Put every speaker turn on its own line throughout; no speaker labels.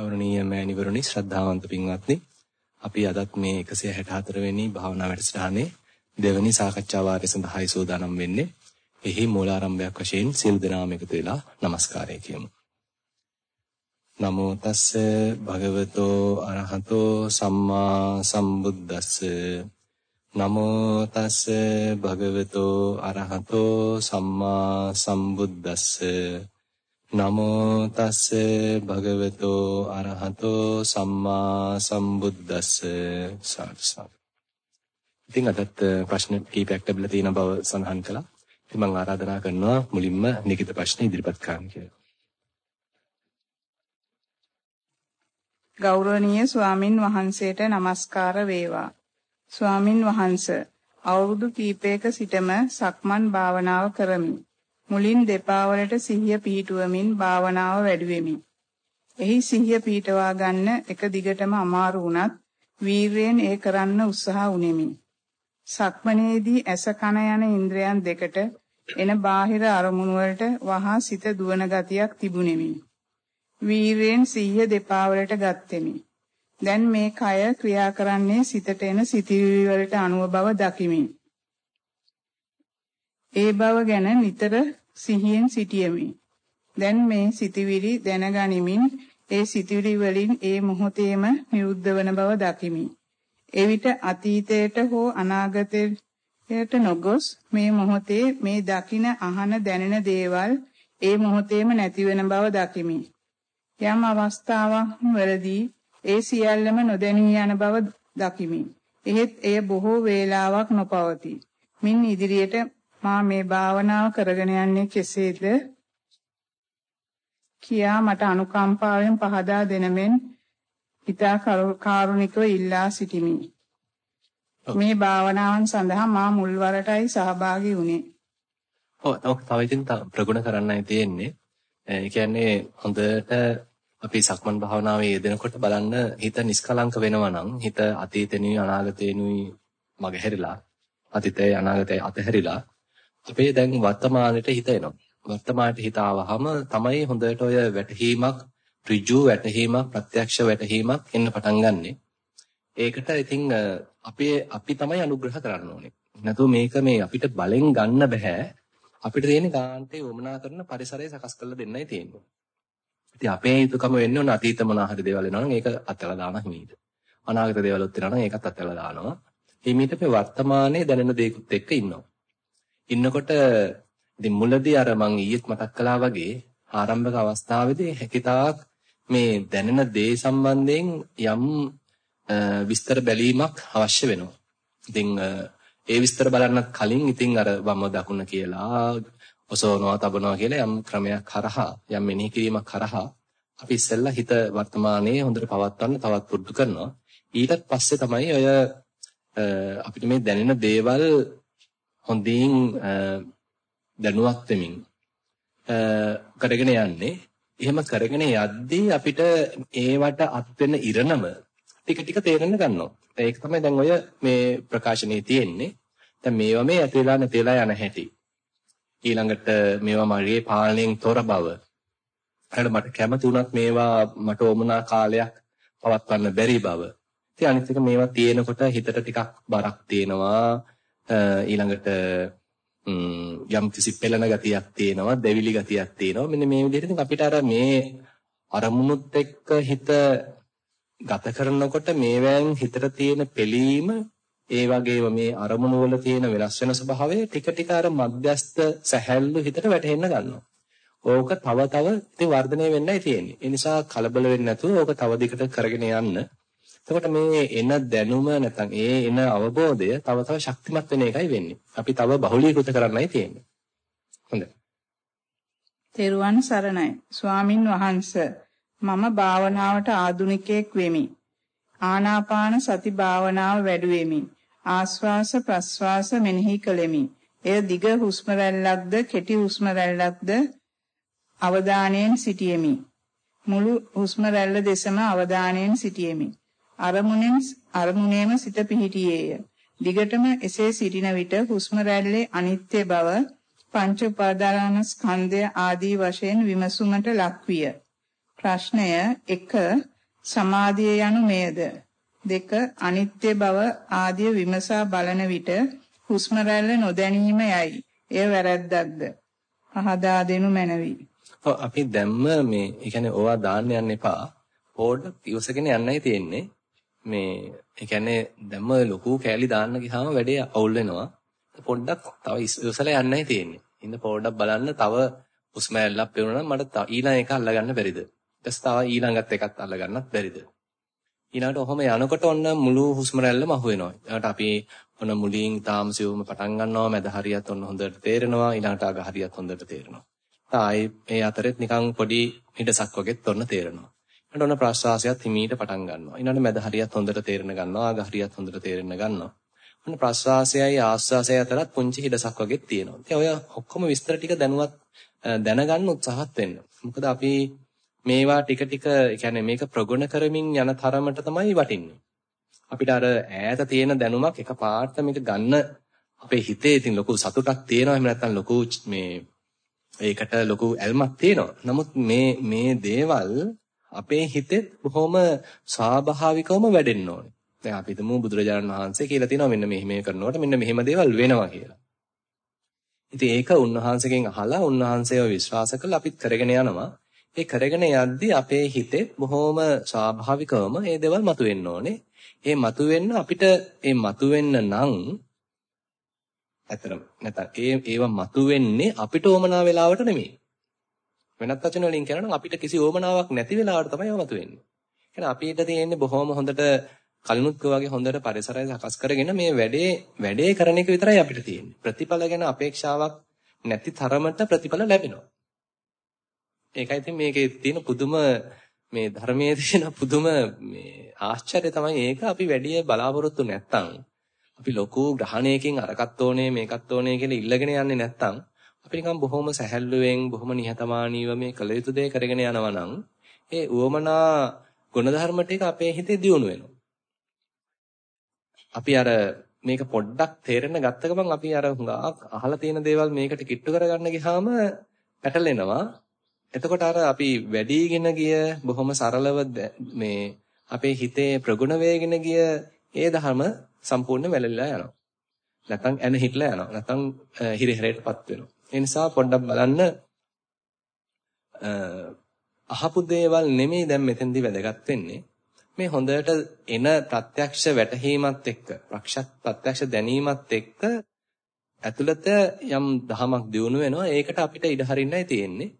ගෞරවනීය මෑණිවරුනි ශ්‍රද්ධාවන්ත පින්වත්නි අපි අදත් මේ 164 වෙනි භාවනා වැඩසටහනේ දෙවැනි සාකච්ඡා වාරය සඳහායි සූදානම් වෙන්නේ. එහි මූලාරම්භයක් වශයෙන් සියලු දෙනාම එකතු වෙලා নমස්කාරය කියමු. නමෝ තස්ස භගවතෝ අරහතෝ සම්මා සම්බුද්දස්ස නමෝ තස්ස භගවතෝ අරහතෝ සම්මා සම්බුද්දස්ස නමෝ තස්ස භගවතෝ අරහතෝ සම්මා සම්බුද්දස්ස සාරසාර. ඉතින් අදත් ප්‍රශ්න කීපයක් ලැබිලා තියෙන බව සඳහන් කළා. ඉතින් මම ආරාධනා කරනවා මුලින්ම ලිඛිත ප්‍රශ්න ඉදිරිපත් කරන්න කියලා.
ගෞරවනීය ස්වාමින් වහන්සේට নমස්කාර වේවා. ස්වාමින් වහන්සේ අවුරුදු කීපයක සිටම සක්මන් භාවනාව කරමි. මුලින් දෙපා වලට සිහිය පිහිටුවමින් භාවනාව වැඩුවෙමි. එහි සිහිය පිහිටවා ගන්න එක දිගටම අමාරු වුණත් වීරයෙන් ඒ කරන්න උත්සාහ උනේමි. සක්මනේදී ඇස කන යන ඉන්ද්‍රයන් දෙකට එන බාහිර අරමුණු වලට වහා සිත දුවන ගතියක් තිබුණෙමි. වීරයෙන් සිහිය දෙපා වලට ගත්ෙමි. දැන් මේ කය ක්‍රියා කරන්නේ සිතට එන සිතිවිලි වලට අනුව බව දකිමි. ඒ බව ගැන නිතර සිහියෙන් සිටියමි. දැන් මේ සිටිවිලි දැනගනිමින් ඒ සිටිවිලි වලින් ඒ මොහොතේම නිරුද්ධ වන බව දකිමි. එවිට අතීතයට හෝ අනාගතයට නොගොස් මේ මොහොතේ මේ දකින අහන දැනෙන දේවල් ඒ මොහොතේම නැති වෙන බව දකිමි. යම් අවස්ථාවක් වලදී ඒ සියල්ලම නොදැනී යන බව දකිමි. එහෙත් එය බොහෝ වේලාවක් නොපවතී. මින් ඉදිරියට මා මේ භාවනාව කරගෙන යන්නේ කෙසේද කියා මට අනුකම්පාවෙන් පහදා දෙනමෙන් හිතා කාරුණිකව ඉල්ලා සිටිමි. මේ භාවනාවන් සඳහා මා මුල්වරටයි සහභාගී වුණේ.
ඔව් තව ඉතින් ප්‍රගුණ කරන්නයි තියෙන්නේ. ඒ කියන්නේ හොඳට අපි සක්මන් භාවනාවේ යෙදෙනකොට බලන්න හිත නිස්කලංක වෙනවා නම් හිත අතීතෙනුයි අනාගතේනුයි මගහැරිලා අතීතේ අනාගතේ අතහැරිලා අපේ දැන් වර්තමානෙට හිත එනවා. වර්තමානට හිත ආවහම තමයි හොඳට ඔය වැටහීමක් ඍජු වැටහීමක් ප්‍රත්‍යක්ෂ වැටහීමක් එන්න පටන් ගන්නෙ. ඒකට ඉතින් අපේ අපි තමයි අනුග්‍රහ කරන්න ඕනේ. නැතු මේක මේ අපිට බලෙන් ගන්න බෑ. අපිට තියෙන්නේ ගාන්ටේ වමනා කරන පරිසරය සකස් කරලා දෙන්නයි තියෙන්නේ. ඉතින් අපේ යුතුයකම වෙන්නේ ඔන්න අතීත මොන හරි දේවල් වෙනවා නම් ඒක අත්හැරලා දාන හිමීට. අනාගත දේවලුත් වෙනවා නම් ඒකත් අත්හැරලා දානවා. හිමීට මේ වර්තමානයේ දැනෙන දේකුත් එක්ක ඉන්නවා. ඉන්නකොට ඉතින් මුලදී අර මං ඊයේත් මතක් කළා වගේ ආරම්භක අවස්ථාවේදී හැකිතාක් මේ දැනෙන දේ සම්බන්ධයෙන් යම් විස්තර බැලීමක් අවශ්‍ය වෙනවා. ඉතින් ඒ විස්තර බලන්නත් කලින් ඉතින් අර වම දකුණ කියලා ඔසවනවා තබනවා කියලා යම් ක්‍රමයක් කරහා යම් මෙනෙහි කිරීමක් කරහා අපි ඉස්සෙල්ලා හිත වර්තමානයේ හොඳට පවත්වන්න තවත් පුරුදු කරනවා. ඊට පස්සේ තමයි ඔය අපිට මේ දැනෙන දේවල් හොඳින් දැනුවත් වෙමින් කරගෙන යන්නේ. එහෙම කරගෙන යද්දී අපිට ඒවට අත් වෙන ඉරණම ටික ටික තේරෙන්න ගන්නවා. ඒක තමයි දැන් ඔය මේ ප්‍රකාශනයේ තියෙන්නේ. දැන් මේවා මේ ඇති වෙලා නැති වෙලා යන හැටි. ඊළඟට මේවා මගේ පාලනයෙන් තොර බව. හරිද මට කැමති වුණත් මේවා මට ඕමනා කාලයක් පවත්වන්න බැරි බව. ඉතින් අනිත් එක මේවා තියෙනකොට හිතට ටිකක් බරක් තියෙනවා. ඊළඟට යම් කිසි පෙළෙන ගතියක් තියෙනවා දෙවිලි ගතියක් තියෙනවා මෙන්න මේ විදිහට අපිට අර මේ අරමුණුත් එක්ක හිත ගත කරනකොට මේවෙන් හිතට තියෙන පෙළීම ඒ වගේම මේ අරමුණු වල තියෙන වෙනස් වෙන ස්වභාවය ටික ටික අර මධ්‍යස්ත සැහැල්ලු හිතට වැටෙන්න ගන්නවා. ඕක තව තව ඉතින් වර්ධනය වෙන්නයි තියෙන්නේ. ඒ නිසා කලබල වෙන්නේ නැතුව ඕක තව දිගට කරගෙන යන්න එතකොට මේ එන දැනුම නැත්නම් ඒ එන අවබෝධය තව තව ශක්තිමත් වෙන එකයි වෙන්නේ. අපි තව බහුලීකృత කරන්නයි තියෙන්නේ. හොඳයි.
තෙරුවන් සරණයි. ස්වාමින් වහන්සේ මම භාවනාවට ආධුනිකයෙක් වෙමි. ආනාපාන සති භාවනාව වැඩුවෙමි. ආස්වාස ප්‍රස්වාස මෙනෙහි කළෙමි. එය දිග හුස්ම රැල්ලක්ද කෙටි හුස්ම රැල්ලක්ද අවධානයෙන් සිටියෙමි. මුළු හුස්ම රැල්ල දෙසම අවධානයෙන් සිටියෙමි. අරමුණෙන් අරමුණේම සිත පිහිටියේය. දිගටම එසේ සිටින විට හුස්ම රැල්ලේ අනිත්‍ය බව පංච උපාදාන ස්කන්ධය ආදී වශයෙන් විමසුමට ලක්විය. ප්‍රශ්නය 1 සමාධිය යනු මෙයද? දෙක අනිත්‍ය බව ආදිය විමසා බලන විට හුස්ම රැල්ල නොදැනීම යයි. එය වැරද්දක්ද? පහදා දෙනු මැනවි.
ඔව් අපි දැම්ම මේ ඒ කියන්නේ ඕවා දාන්න යන්න එපා. පොඩ්ඩක් ඉවසගෙන යන්නයි තියෙන්නේ. මේ ඒ කියන්නේ දැම්ම ලොකු කෑලි දාන්න ගියාම වැඩේ අවුල් වෙනවා පොඩ්ඩක් තව ඉවසලා යන්නයි තියෙන්නේ ඉන්න පොඩ්ඩක් බලන්න තව හුස්ම රැල්ලක් පෙරුණා නම් මට ඊළඟ එක අල්ලගන්න බැරිද ඊට තව ඊළඟත් එකත් අල්ලගන්නත් බැරිද ඊළඟට ඔහොම යනකොට ඔන්න මුළු හුස්ම රැල්ලම අහු වෙනවා. ඊළඟට අපි ඔන්න මුලින් තාම සිවුම පටන් ගන්නවා මැද හරියත් ඔන්න හොඳට තේරෙනවා ඊළඟට අග හරියත් හොඳට තේරෙනවා. තායි මේ අතරෙත් නිකන් පොඩි හිඩසක් වගේත් ඔන්න තේරෙනවා. ඊළඟට ඔන්න ප්‍රශ්වාසයත් හිමීට පටන් ගන්නවා. ඊළඟට මැද හරියත් හොඳට තේරෙන ගන්නවා අග හරියත් හොඳට තේරෙන ගන්නවා. ඔන්න ප්‍රශ්වාසයයි ආශ්වාසයයි අතරත් පුංචි හිඩසක් වගේත් තියෙනවා. ඉතින් ඔය ඔක්කොම විස්තර ටික දැනුවත් දැනගන්න උත්සාහත් වෙන්න. මොකද අපි මේවා ටික ටික يعني මේක ප්‍රගුණ කරමින් යන තරමට තමයි වටින්නේ. අපිට අර ඈත තියෙන දැනුමක් එකපාරට මේක ගන්න අපේ හිතේ ඉතින් ලොකු සතුටක් තියෙනවා. එහෙම නැත්නම් ලොකු මේ ඒකට ලොකු ඇල්මක් තියෙනවා. නමුත් මේ මේ දේවල් අපේ හිතෙත් බොහොම ස්වාභාවිකවම වැඩෙන්න ඕනේ. දැන් අපි හිතමු බුදුරජාණන් වහන්සේ කියලා තියෙනවා මෙන්න මෙහෙම කරනකොට මෙන්න මෙහෙම දේවල් වෙනවා කියලා. ඉතින් ඒක උන්වහන්සේගෙන් අහලා උන්වහන්සේව විශ්වාස කරලා අපිත් කරගෙන යනවා. ඒ කරගෙන යද්දී අපේ හිතේ බොහොම ස්වාභාවිකවම මේ දේවල් මතුවෙන්න ඕනේ. ඒ මතුවෙන්න අපිට ඒ මතුවෙන්න නම් ඇතරම් නැත්නම් ඒ ඒව මතුවෙන්නේ අපිට ඕමනා වෙලාවට නෙමෙයි. වෙනත් වචන වලින් කියනවා අපිට කිසි ඕමනාවක් නැති වෙලාවට තමයි ඒව මතුවෙන්නේ. එහෙනම් අපිට තියෙන්නේ බොහොම හොඳට කලිනුත් වගේ හොඳට පරිසරය සකස් කරගෙන මේ වැඩේ වැඩේ කරන එක විතරයි අපිට තියෙන්නේ. ප්‍රතිඵල ගැන අපේක්ෂාවක් නැති තරමට ප්‍රතිඵල ලැබෙනවා. ඒකයි ඉතින් මේකේ තියෙන පුදුම මේ ධර්මයේ තියෙන පුදුම මේ ආශ්චර්ය තමයි ඒක අපි වැඩි බලාපොරොත්තු නැත්තම් අපි ලොකු ග්‍රහණයකින් අරකට ඕනේ මේකත් ඕනේ කියලා ඉල්ලගෙන යන්නේ නැත්තම් අපි නිකන් බොහොම සැහැල්ලුවෙන් බොහොම නිහතමානීව මේ කළ යුතු දේ කරගෙන යනවා නම් ඒ උවමනා ගුණධර්ම ටික අපේ හිතේ දියුණු වෙනවා. අපි අර මේක පොඩ්ඩක් තේරෙන්න ගත්ත ගමන් අපි අර හුඟක් අහලා තියෙන දේවල් මේකට කිට්ටු කරගන්න ගියාම පැටලෙනවා. එතකොට අර අපි වැඩිගෙන ගිය බොහොම සරලව මේ අපේ හිතේ ප්‍රගුණ වේගෙන ගිය ඒ ධර්ම සම්පූර්ණ වැළලීලා යනවා. නැත්නම් එන හිටලා යනවා. නැත්නම් හිරිහැරයටපත් වෙනවා. ඒ නිසා පොඩ්ඩක් බලන්න අහපු දේවල් නෙමෙයි දැන් මෙතෙන්දී වැදගත් වෙන්නේ. මේ හොඳට එන ප්‍රත්‍යක්ෂ වැටහීමත් එක්ක, ප්‍රත්‍යක්ෂ දැනීමත් එක්ක ඇතුළත යම් දහමක් දියුණු වෙනවා. ඒකට අපිට ඉඩ හරින්නයි තියෙන්නේ.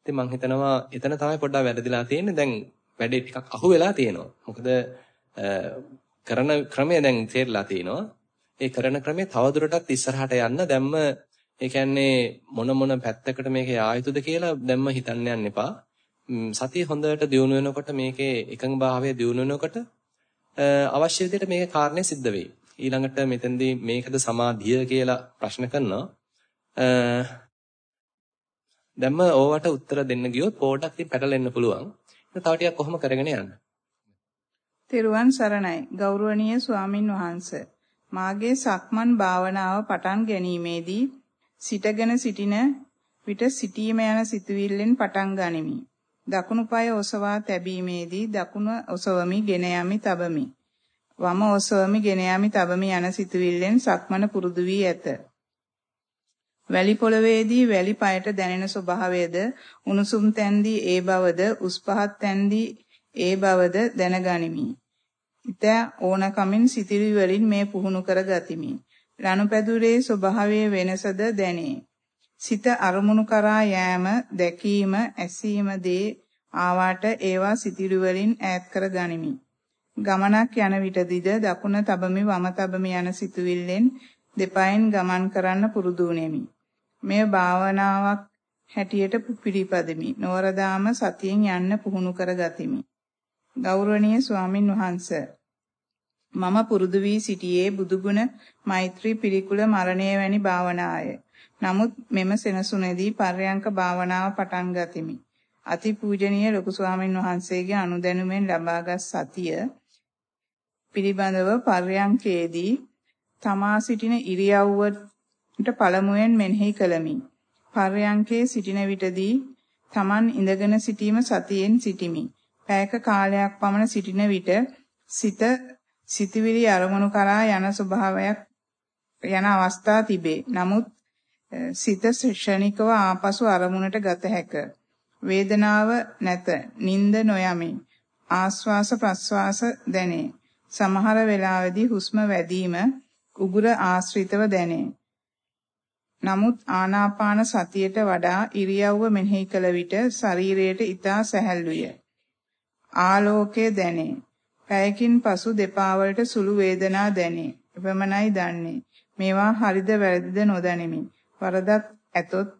ඉතින් මම හිතනවා එතන තමයි පොඩ්ඩක් වැරදිලා තියෙන්නේ. දැන් වැඩේ ටිකක් අහු වෙලා තියෙනවා. මොකද කරන ක්‍රමය දැන් තේරලා තියෙනවා. ඒ කරන ක්‍රමය තවදුරටත් ඉස්සරහට යන්න දැම්ම ඒ කියන්නේ මොන මොන පැත්තකට මේක යායුතුද කියලා දැම්ම හිතන්න යන්න එපා. සතිය හොඳට දියුණු වෙනකොට මේකේ එකඟභාවය දියුණු වෙනකොට අවශ්‍ය විදිහට මේකේ කාරණේ සිද්ධ වෙයි. ඊළඟට මෙතෙන්දී මේකද සමාධිය කියලා ප්‍රශ්න කරනවා. දැම්ම ඕවට උත්තර දෙන්න ගියොත් පොඩක් ඉතින් පැටලෙන්න පුළුවන්. ඒක තව ටිකක් කොහොම කරගෙන යන්න.
තෙරුවන් සරණයි. ගෞරවනීය ස්වාමින් වහන්සේ. මාගේ සක්මන් භාවනාව පටන් ගැනීමේදී සිටගෙන සිටින විට සිටීම යන සිතුවිල්ලෙන් පටන් ගනිමි. දකුණු පාය ඔසවා තැබීමේදී දකුණ ඔසවමි ගෙන යමි තබමි. වම ඔසවමි ගෙන යමි තබමි යන සිතුවිල්ලෙන් සක්මන පුරුදු වී ඇත. වැලි පොළවේදී වැලි පයට දැනෙන ස්වභාවයද උණුසුම් තැන්දී ඒ බවද උස් පහත් තැන්දී ඒ බවද දැනගනිමි. ඊට ඕනකමින් සිතිවි වලින් මේ පුහුණු කර ගතිමි. රණුපැදුරේ ස්වභාවයේ වෙනසද දැනේ. සිත අරමුණු කරා යෑම, දැකීම, ඇසීම දේ ආවාට ඒවා සිතිවි වලින් ඈත් කර ගනිමි. ගමනක් යන විටදීද දකුණ තබමි වම තබමි යන සිතුවිල්ලෙන් දෙපයින් ගමන් කරන්න පුරුදු වෙමි. මෙය භාවනාවක් හැටියට පිළිපදෙමි. නවරදාම සතියෙන් යන්න පුහුණු කර ගතිමි. ගෞරවනීය ස්වාමින් වහන්සේ මම පුරුදු වී සිටියේ බුදුගුණ මෛත්‍රී පිරිකුල මරණය වැනි භාවනාය. නමුත් මෙම සෙනසුනේදී පර්යංක භාවනාව පටන් ගතිමි. අතිපූජනීය ලොකු ස්වාමින් වහන්සේගේ අනුදැනුමෙන් ලබාගත් සතිය පිළිබඳව පර්යංකයේදී තමා සිටින ඉරියව්වට පළමුවෙන් මෙනෙහි කළමි. පර්යංකේ සිටින විටදී Taman ඉඳගෙන සිටීම සතියෙන් සිටිමි. පැයක කාලයක් පමණ සිටින විට සිත සිතවිලි අරමුණු කරා යන ස්වභාවයක් යන අවස්ථා තිබේ. නමුත් සිත ශ්‍රණිකව ආපසු අරමුණට ගත හැක. වේදනාව නැත. නිින්ද නොයමි. ආස්වාස ප්‍රස්වාස දැනේ. සමහර වෙලාවෙදී හුස්ම වැදීම උගුර ආශ්‍රිතව දැනේ. නමුත් ආනාපාන සතියට වඩා ඉරියව්ව මෙනෙහි කළ විට ශරීරයට ඊටා සැහැල්ලුය. ආලෝකය දැනේ. පැයකින් පසු දෙපා වලට සුළු වේදනා දැනේ. එපමණයි දන්නේ. මේවා හරිද වැරදිද නොදැනෙමි. වරදක් ඇතොත්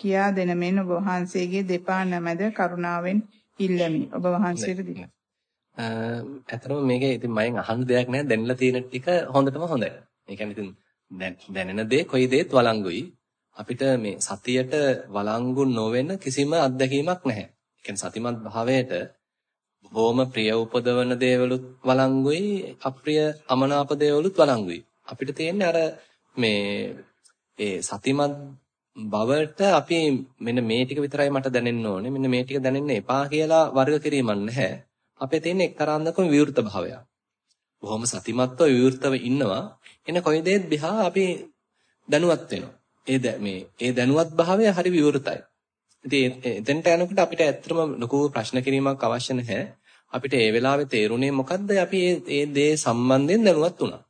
කියා දෙන මෙන් ඔබ වහන්සේගේ දෙපා නැමැද කරුණාවෙන් ඉල්ලමි. ඔබ වහන්සේට දී.
ඇත්තටම මේකේ ඉතින් මයෙන් අහන්න දෙයක් නැහැ. දැනලා තියෙන ටික හොඳටම හොඳයි. ඒ කියන්නේ ඉතින් දැනෙන දේ කොයි දේත් වළංගුයි. අපිට මේ සතියට වළංගු නොවන කිසිම අත්දැකීමක් නැහැ. ඒ කියන්නේ සතිමත් භාවයට බොහොම ප්‍රිය උපදවන දේවලුත් වළංගුයි, අප්‍රිය අමනාප දේවලුත් වළංගුයි. අපිට තියෙන්නේ අර මේ ඒ සතිමත් බවට අපි මෙන්න මේ ටික විතරයි මට දැනෙන්න ඕනේ. මෙන්න මේ ටික දැනෙන්න එපා කියලා වර්ග කිරීමක් නැහැ. අපේ තියෙන එක්තරාන්දකම විවෘත භාවයක්. බොහොම සතිමත්ව විවෘතව ඉන්නවා. එන කොයි දෙයක් දිහා අපි දැනුවත් වෙනවා. ඒ මේ ඒ දැනුවත් භාවය හරි විවෘතයි. ඉතින් එතෙන්ට යනකොට අපිට ඇත්තටම ලොකු ප්‍රශ්න කිරීමක් අවශ්‍ය නැහැ. අපිට ඒ වෙලාවේ තේරුනේ මොකද්ද අපි මේ දේ සම්බන්ධයෙන් දැනුවත් වුණා.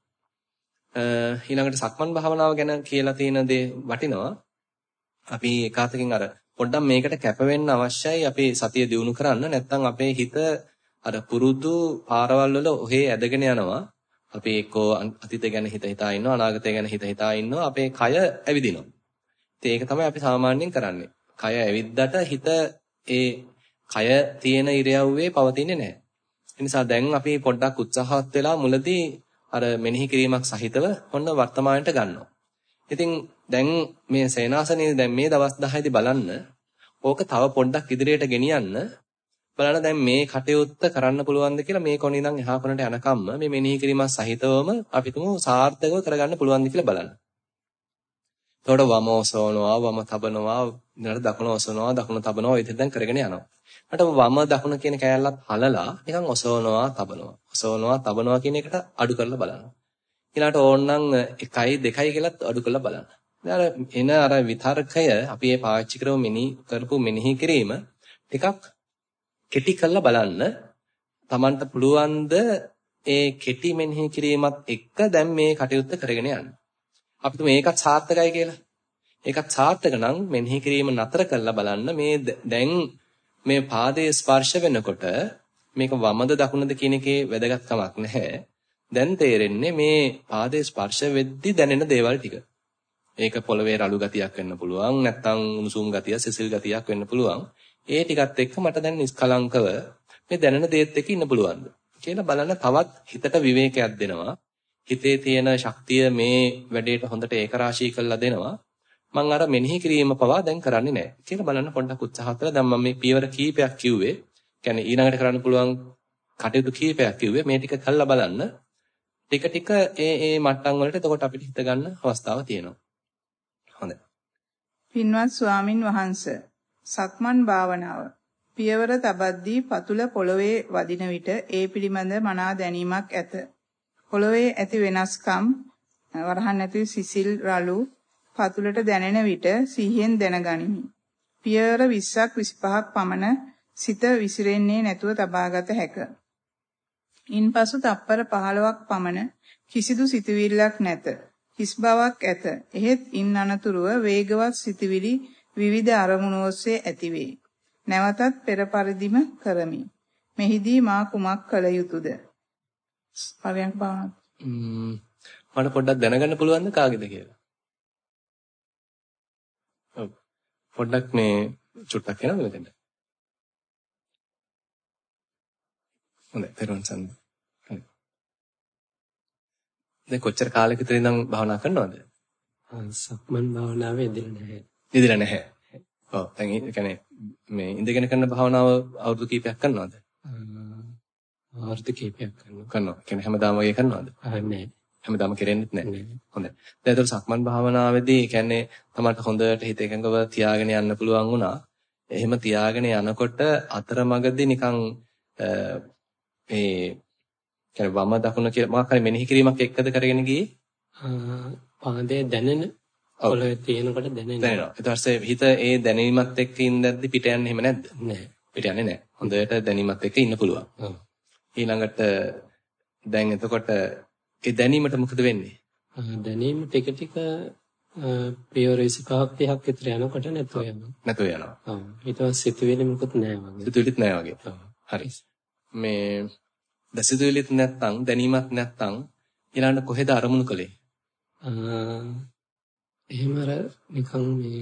ඊළඟට සක්මන් භාවනාව ගැන කියලා තියෙන දේ වටිනවා. අපි එකාතකින් අර පොඩ්ඩක් මේකට කැප වෙන්න අවශ්‍යයි අපි සතිය දිනු කරන්න. නැත්නම් අපේ හිත අර පුරුදු පාරවල් වල ඔහේ ඇදගෙන යනවා. අපි එක්කෝ අතීතය ගැන හිත හිතා ඉන්නවා අනාගතය ගැන හිත හිතා ඉන්නවා අපේ කය ඇවිදිනවා. ඉතින් ඒක තමයි අපි සාමාන්‍යයෙන් කරන්නේ. කය ඇවිද්දට හිත ඒ කය තියෙන ඉරියව්වේ පවතින්නේ නැහැ. ඒ නිසා දැන් අපි පොඩ්ඩක් උත්සාහවත් වෙලා මුලදී අර මෙනෙහි කිරීමක් සහිතව ඔන්න වර්තමානයට ගන්නවා. ඉතින් දැන් මේ සේනාසනේ දැන් මේ දවස් 10යිදී බලන්න ඕක තව පොඩ්ඩක් ඉදිරියට ගෙනියන්න බලන්න දැන් මේ කටයුත්ත කරන්න පුළුවන්ද කියලා මේ කොනේ ඉඳන් එහා කොනට යනකම්ම මේ මෙනෙහි කිරීමක් සහිතවම අපි තුමු සාර්ථකව කරගන්න පුළුවන්ද කියලා බලන්න. එතකොට වම ඔසවනවා වම තබනවා ඊළඟට දකුණ ඔසවනවා දකුණ තබනවා ඒ දැන් කරගෙන යනවා. මට වම දකුණ කියන කෑල්ලත් හලලා නිකන් ඔසවනවා තබනවා. ඔසවනවා තබනවා කියන එකට අඩු කරලා බලන්න. ඊළඟට ඕනනම් 1යි 2යි කියලාත් අඩු කරලා බලන්න. දැන් එන අර විතර්කය අපි මේ පාවිච්චි කරමු මෙනෙහි කරපු මෙනෙහි කිරීම ටිකක් කෙටි කරලා බලන්න. Tamanට පුළුවන්ද ඒ කෙටි මෙනෙහි කිරීමත් එක්ක දැන් මේ කටයුත්ත කරගෙන යන්න. අපි තුමු මේකත් සාර්ථකයි කියලා. ඒකත් සාර්ථක නම් මෙනෙහි කිරීම නතර කරලා බලන්න මේ දැන් මේ පාදයේ ස්පර්ශ වෙනකොට මේක වමද දකුණද කියන එකේ වැදගත්කමක් නැහැ. දැන් තේරෙන්නේ මේ පාදයේ ස්පර්ශ වෙද්දි දැනෙන දේවල් ටික. ඒක පොළවේ රළු ගතියක් වෙන්න පුළුවන්, නැත්නම් උණුසුම් ගතිය, සිසිල් ගතියක් වෙන්න පුළුවන්. ඒ ටිකත් එක්ක මට දැන් නිස්කලංකව මේ දැනෙන දේත් එක්ක ඉන්න පුළුවන්ද කියලා බලන්න තවත් හිතට විවේකයක් දෙනවා. හිතේ තියෙන ශක්තිය මේ වැඩේට හොඳට ඒකරාශී කරලා දෙනවා. මම අර මෙනෙහි කිරීම පවා දැන් කරන්නේ නැහැ කියලා බලන්න පොඩ්ඩක් උත්සාහ කරලා දැන් මම මේ පියවර කීපයක් කිව්වේ. කියන්නේ ඊළඟට කරන්න පුළුවන් කටයුතු කීපයක් කිව්වේ. මේ ටික කළා බලන්න. ටික ටික ඒ ඒ මට්ටම් වලට එතකොට අපිට හිත ගන්න අවස්ථාව තියෙනවා. හොඳයි.
පින්වත් ස්වාමින් වහන්සේ සක්මන් භාවනාව පියවර තබද්දී පතුල පොළවේ වදින විට ඒ පිළිබඳ මනා දැනීමක් ඇත. පොළවේ ඇති වෙනස්කම් වරහන් ඇති සිසිල් රළු පතුලට දැනෙන විට සිහියෙන් දැනගනිමි. පියවර 20ක් 25ක් පමණ සිත විසිරෙන්නේ නැතුව තබාගත හැක. ඉන්පසු තප්පර 15ක් පමණ කිසිදු සිතුවිල්ලක් නැත. හිස් බවක් ඇත. එහෙත් ඉන් අනතුරුව වේගවත් සිතුවිලි විවිධ අරමුණු ඔස්සේ ඇතිවේ. නැවතත් පෙර පරිදිම කරමි. මෙහිදී මා කුමක් කළ යුතුද? පරයන්ක භාවනාව.
මට පොඩ්ඩක් දැනගන්න පුළුවන්ද කාගේද කියලා? ඔව්. පොඩ්ඩක් මේ චුට්ටක් එනවද මෙතෙන්ට? හොඳයි, පෙරවන්. හරි. දැන් කොච්චර විතර ඉඳන් භාවනා කරනවද?
සක්මන් භාවනාවේ යෙදෙන්නේ නැහැ.
යෙදෙලා නැහැ. ඔව්. දැන් ඒ කියන්නේ මේ ඉඳගෙන කරන භාවනාව අවුරුදු කීපයක් කරනවද?
අවුරුදු කීපයක් කරනවා.
කරනවා. කියන්නේ හැමදාම වගේ කරනවද?
නැහැ.
හැමදාම කරෙන්නෙත් නැහැ. හොඳයි. දැන් ඒතර සක්මන් භාවනාවේදී කියන්නේ තමයි හොඳට හිත එකඟව තියාගෙන යන්න පුළුවන් වුණා. එහෙම තියාගෙන යනකොට අතරමඟදී නිකන් මේ කියන්නේ වම දකුණ කියලා මොකක් හරි මෙනෙහි කිරීමක් එක්කද කරගෙන ගියේ?
පාදයේ දැනෙන පොළවේ තියෙනකොට දැනෙනවා.
දැනෙනවා. ඊට පස්සේ හිත ඒ දැනීමත් එක්ක ඉඳද්දි පිට යන්නේ එහෙම නැද්ද?
නැහැ.
පිට යන්නේ නැහැ. හොඳට දැනීමත් එක්ක ඉන්න පුළුවන්. ඊළඟට දැන් එතකොට ඒ දැනීමට මොකද වෙන්නේ?
දැනීම ටික ටික පියවර 25ක් 30ක් විතර යනකොට නැතුව යනවා.
නැතුව යනවා.
ඔව්. ඊට පස්සේ සිතුවිලි මොකුත් නැහැ වගේ.
සිතුවිලිත් නැහැ වගේ. හරි. මේ දසිතුවිලිත් නැත්තම් දැනීමක් නැත්තම් ඊළඟට කොහෙද අරමුණු කළේ?
එහෙම අර නිකන් මේ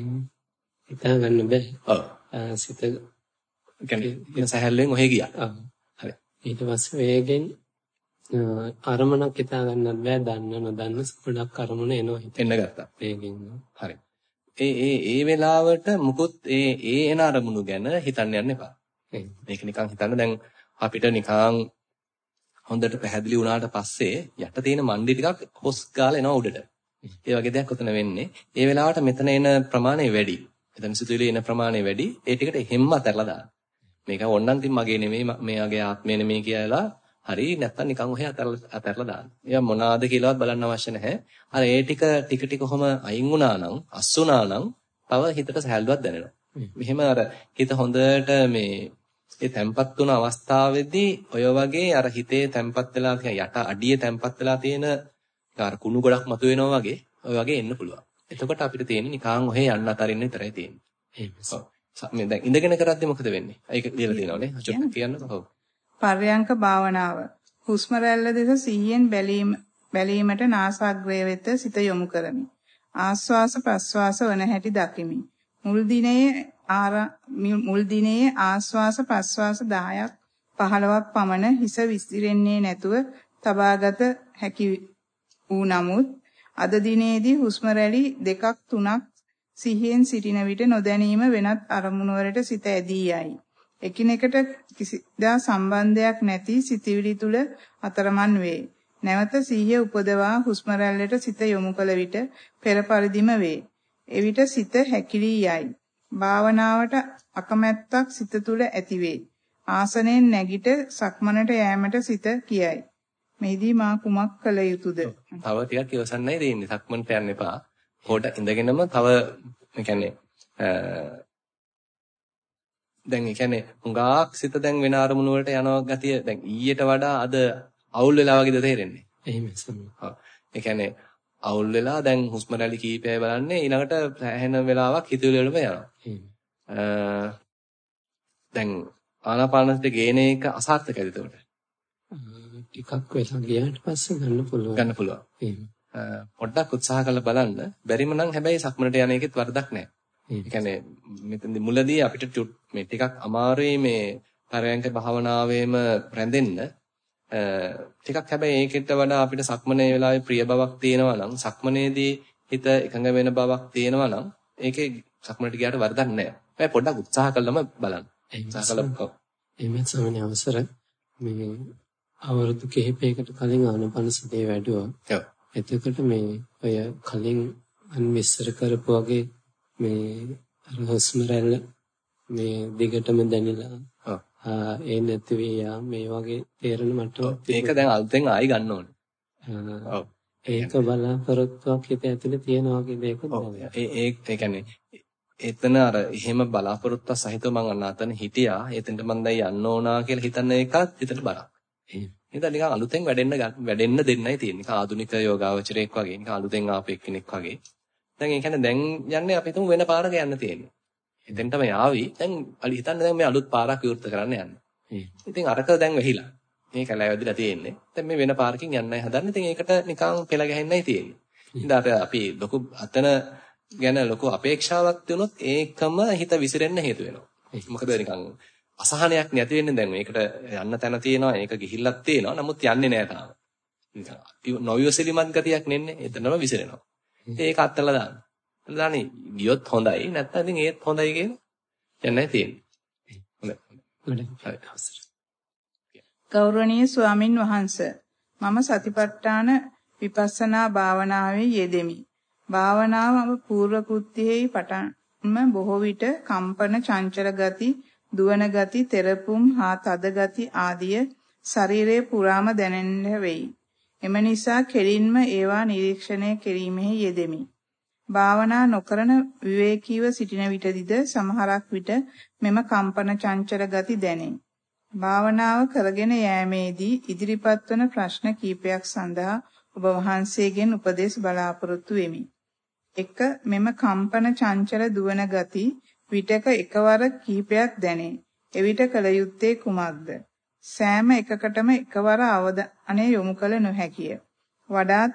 හිතා ගන්න බෑ.
ඔව්.
සිත
කියන්නේ සහැල්ලෙන් ඔහෙ ගියා.
ඔව්.
හරි.
ඊට පස්සේ වේගෙන් අරමුණක් හිතා ගන්නත් බෑ. දන්න නොදන්න ගොඩක් අරමුණ එනවා හිතේ.
එන්න ගත්තා.
වේගෙන්.
හරි. ඒ ඒ ඒ වෙලාවට මුකුත් ඒ ඒ එන අරමුණු ගැන හිතන්න යන්න එපා. මේක නිකන් හිතන්න දැන් අපිට නිකන් හොඳට පැහැදිලි වුණාට පස්සේ යට තියෙන මණ්ඩි ටිකක් හොස් ගාලා එනවා උඩට. ඒ වගේ දෙයක් උතන වෙන්නේ. ඒ වෙලාවට මෙතන එන ප්‍රමාණය වැඩි. එතන සිතුවිලි එන ප්‍රමාණය වැඩි. ඒ ටිකට හැම්ම අතහැරලා දාන්න. මේක ඕන්නම් තින් මගේ නෙමෙයි මෙයාගේ ආත්මය නෙමෙයි කියලා හරි නැත්තම් නිකන් ඔහෙ අතහැරලා දාන්න. ඒවා මොනවාද කියලාවත් බලන්න අවශ්‍ය නැහැ. අර ඒ ටික ටික ටික කොහොම අයින් වුණා නම්, අස් වුණා නම් තව හිතට සහැල්ලුවක් දැනෙනවා. මෙහෙම අර හිත හොඳට මේ ඒ තැම්පත් වුණ අවස්ථාවේදී ඔය වගේ අර හිතේ තැම්පත් වෙලා තියෙන යට අඩියේ තැම්පත් වෙලා තියෙන අර කුණු ගොඩක් මතුවෙනවා වගේ ඔය වගේ එන්න පුළුවන්. එතකොට අපිට තියෙන්නේ නිකන් ඔහෙ යන්න අතරින්න විතරයි තියෙන්නේ. එහෙම. මේ දැන් ඉඳගෙන කරද්දි මොකද වෙන්නේ? ඒක ලියලා තියෙනවනේ. චුට්ටක් කියන්නකෝ. ඔව්.
පර්යංක භාවනාව. හුස්ම රැල්ල දෙස සිහියෙන් බැලීම බැලීමට නාසාග්‍රය වෙත සිත යොමු කරමි. ආස්වාස ප්‍රස්වාස වන හැටි දකිමි. මුල් දිනේ මුල් දිනේ ආස්වාස ප්‍රස්වාස 10ක් 15ක් පමණ හිස විසිරෙන්නේ නැතුව තබාගත හැකි වූ නමුත් අද දිනේදී හුස්ම රැලි දෙකක් තුනක් සිහියෙන් සිටින විට නොදැනීම වෙනත් අරමුණු වලට සිත ඇදී යයි. එකිනෙකට කිසිදා සම්බන්ධයක් නැති සිතවිලි තුල අතරමන් වේ. නැවත සිහිය උපදවා හුස්ම රැල්ලට සිත යොමු කළ විට පෙර පරිදිම වේ. එවිට සිත හැකිලී යයි. භාවනාවට අකමැත්තක් සිත තුල ඇතිවේ. ආසනයෙන් නැගිට සක්මනට යෑමට සිත කියයි. මෙහිදී මා කුමක් කළ යුතුද?
තව ටිකක් ඉවසන්නයි තියෙන්නේ. සක්මනට යන්න එපා. පොඩ ඉඳගෙනම තව ඒ කියන්නේ දැන් ඒ කියන්නේ හුඟක් සිත දැන් වෙන අරමුණු වලට යනවා ගතිය දැන් ඊයට වඩා අද අවුල් වෙලා වගේද තේරෙන්නේ.
එහෙම සම්මා.
ඔව්. ඒ කියන්නේ අවුල් වෙලා දැන් හුස්ම රැලි කීපයයි බලන්නේ ඊළඟට සෑහෙන වෙලාවක් හිතුවල වලම යනවා. දැන් ආනාපානසති ගේන එක අසාර්ථකයිද එතකොට?
ටිකක් වෙලා ගියාට පස්සේ ගන්න පුළුවන්.
ගන්න පුළුවන්.
එහෙම.
පොඩ්ඩක් උත්සාහ කරලා බලන්න. බැරිම නම් හැබැයි සක්මනට යන එකෙත් වරදක් නැහැ. ඒ කියන්නේ මෙතනදි මුලදී අපිට මේ ටිකක් අමාරුයි මේ පරයන්ක භාවනාවේම රැඳෙන්න. ටිකක් හැබැයි ඒකට වඩා අපිට සක්මනේ වෙලාවේ ප්‍රිය බවක් තියෙනවා නම් සක්මනේදී හිත එකඟ වෙන බවක් තියෙනවා නම් ඒකේ සක්මනට ගියාට වරදක් නැහැ. හැබැයි පොඩ්ඩක් උත්සාහ කළාම බලන්න. උත්සාහ කළා.
එහෙම සමනේ අවසර මේ අවුරුදු කිහිපයකට කලින් ආනපන සතිය වැඩුවා.
ඔව්.
එතකොට මේ ඔය කලින් අන් විස්තර කරපු වගේ මේ හුස්ම රැල්ල මේ දිගටම දැනිලා ඒ නැති වේ මේ වගේ තේරෙන මට්ටමක්
ඒක දැන් අලුතෙන් ආයි ගන්න ඕනේ. ඔව්
ඒක බලාපොරොත්තුවක් හිත ඇතුලේ තියෙනවා වගේ දෙයක්
ඒ ඒ ඒ කියන්නේ එතන අර එහෙම බලාපොරොත්තු සහිතව මං අන්න අතන හිටියා. එතනට මං දැන් යන්න ඕනා කියලා හිතන එකත් හිතට බරක්. එහෙනම් නිකන් අලුතෙන් වැඩෙන්න වැඩෙන්න දෙන්නයි තියෙන්නේ. නිකන් ආදුනික යෝගාවචරයෙක් වගේ, නිකන් අලුතෙන් ආපු එක්කෙනෙක් වගේ. දැන් ඒ කියන්නේ දැන් යන්නේ අපි තුමු වෙන පාරක යන්න තියෙන්නේ. එතෙන්ටම යාවි. දැන් අලි හිතන්න දැන් මේ අලුත් පාරක් විවෘත කරන්න යන්නේ. ඉතින් අරක දැන් වෙහිලා. මේ කැලෑ වැදිලා තියෙන්නේ. දැන් මේ වෙන පාරකින් යන්නයි හදන්නේ. ඉතින් ඒකට නිකන් පෙළ ගැහෙන්නයි තියෙන්නේ. ඉතින් අපි ලොකු අතන ගැන ලොකු අපේක්ෂාවක් තියුණොත් ඒකම හිත විසිරෙන්න හේතු වෙනවා. මොකද නිකන් අසහනයක් නැති වෙන්නේ දැන් මේකට යන්න තැන තියෙනවා. ඒක ගිහිල්ලක් තියෙනවා. නමුත් යන්නේ නැහැ තාම. නිකන් නොයොසලිමත් ගතියක් නෙන්නේ. එතනම විසිරෙනවා. ඒක අත්තලා දාන්න. දාන්නේ ගියොත් හොඳයි. නැත්නම් ඉතින් ඒත් හොඳයි කියලා යන්නයි තියෙන්නේ. හොඳයි.
ගෞරවනීය ස්වාමින් වහන්සේ මම සතිපට්ඨාන විපස්සනා භාවනාවේ යෙදෙමි. භාවනාව පූර්ව කෘත්‍යෙහි පටන්ම බොහෝ විට කම්පන චංචල ගති දුවන ගති, තෙරපුම් හා තද ගති ආදිය ශරීරයේ පුරාම දැනෙන්න වෙයි. එම නිසා කෙලින්ම ඒවා නිරීක්ෂණය කිරීමෙහි යෙදෙමි. භාවනා නොකරන විවේකීව සිටින විටදීද සමහරක් විට මෙම කම්පන චංචල ගති දැනේ. භාවනාව කරගෙන යෑමේදී ඉදිරිපත් වන ප්‍රශ්න කීපයක් සඳහා ඔබ වහන්සේගෙන් උපදෙස් බලාපොරොත්තු වෙමි. 1. මෙම කම්පන චංචල දුවන ගති විටක එකවර කීපයක් දැනේ. එවිට කල යුත්තේ කුමක්ද? සෑම එකකටම එකවර අවධානය යොමු කළ නොහැකිය. වඩාත්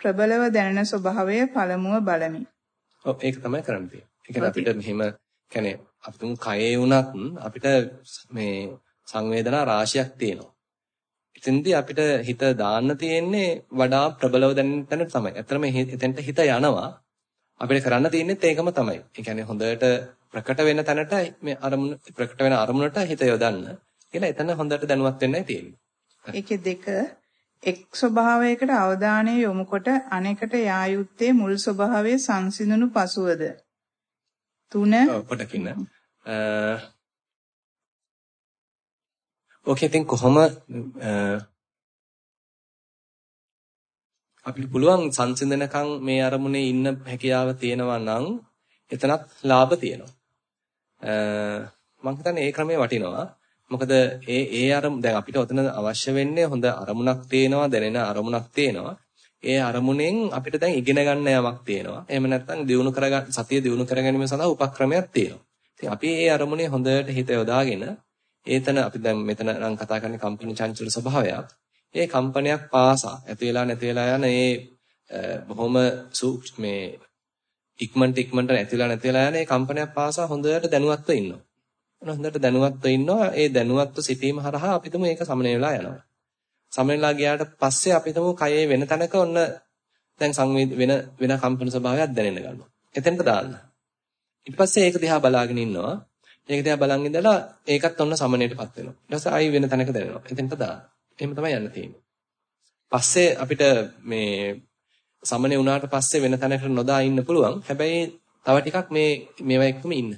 ප්‍රබලව දැනෙන ස්වභාවය පළමුව බලමි.
ඔව් ඒක තමයි කරන්න තියෙන්නේ. අපිට මෙහෙම කියන්නේ අපිට කයේ වුණත් අපිට මේ සංවේදනා රාශියක් තියෙනවා. එතෙන්දී අපිට හිත දාන්න තියෙන්නේ වඩා ප්‍රබලව දැනෙන තැනට තමයි. ඇත්තටම එතෙන්ට හිත යනවා. අපිට කරන්න තියෙන්නේ ඒකම තමයි. ඒ කියන්නේ හොඳට ප්‍රකට වෙන තැනට මේ අරමුණ ප්‍රකට වෙන අරමුණට හිත යොදන්න. කියලා එතන හොඳට දැනුවත් වෙන්නයි තියෙන්නේ.
ඒකේ දෙක එක් ස්වභාවයකට අවධානය යොමු කොට අනෙකට යා යුත්තේ මුල් ස්වභාවයේ සංසිඳුණු පසුවද. තුන
පොඩකින් ඕකේ ඉතින් කොහොම අපිට පුළුවන් සංසිඳනකම් මේ අරමුණේ ඉන්න හැකියාව තියෙනවා නම් එතනත් ලාභ තියෙනවා. මම හිතන්නේ ඒ ක්‍රමයේ වටිනවා. මොකද ඒ ඒ අරමු දැන් අපිට ඔතන අවශ්‍ය වෙන්නේ හොඳ අරමුණක් තේනවා දැනෙන අරමුණක් තේනවා. ඒ අරමුණෙන් අපිට දැන් ඉගෙන ගන්න යමක් තියෙනවා. එහෙම නැත්නම් දිනු කරගන්න සතිය දිනු කරගැනීම සඳහා උපක්‍රමයක් තියෙනවා. ඉතින් අපි ඒ අරමුණේ හොඳට හිත යොදාගෙන ඒතන අපි දැන් මෙතන නම් කතා කරන්නේ කම්පන චංචල ස්වභාවයක්. ඒ කම්පනයක් පාසා ඇති වෙලා නැති වෙලා යන ඒ බොහොම සූක්ෂම මේ ඉක්මනට ඉක්මනට නැතිලා නැතිලා යන ඒ කම්පනයක් පාසා හොඳට දැනුවත්ව ඉන්නවා. හොඳට දැනුවත්ව ඉන්නවා. ඒ දැනුවත්ව සිටීම හරහා අපිටම ඒක සමනය වෙලා යනවා. සමනය වෙලා ගියාට පස්සේ අපිටම කයේ වෙන තැනක ඔන්න දැන් සංවේද වෙන වෙන කම්පන ස්වභාවයක් දැනෙන්න ගන්නවා. එතෙන්ට දාන්න. ඊට පස්සේ ඒක දිහා බලාගෙන ඉන්නවා. ඒක දිහා බලන් ඉඳලා ඒකත් ඔන්න සමනයටපත් වෙනවා. ඊට පස්සේ ආයි වෙන තැනක දැනෙනවා. එතෙන්ට දාන්න. එහෙම තමයි යන්න තියෙන්නේ. පස්සේ අපිට මේ සමනේ වුණාට පස්සේ වෙන තැනකට නොදා ඉන්න පුළුවන්. හැබැයි තව ටිකක් මේ මේවා එක්කම ඉන්න.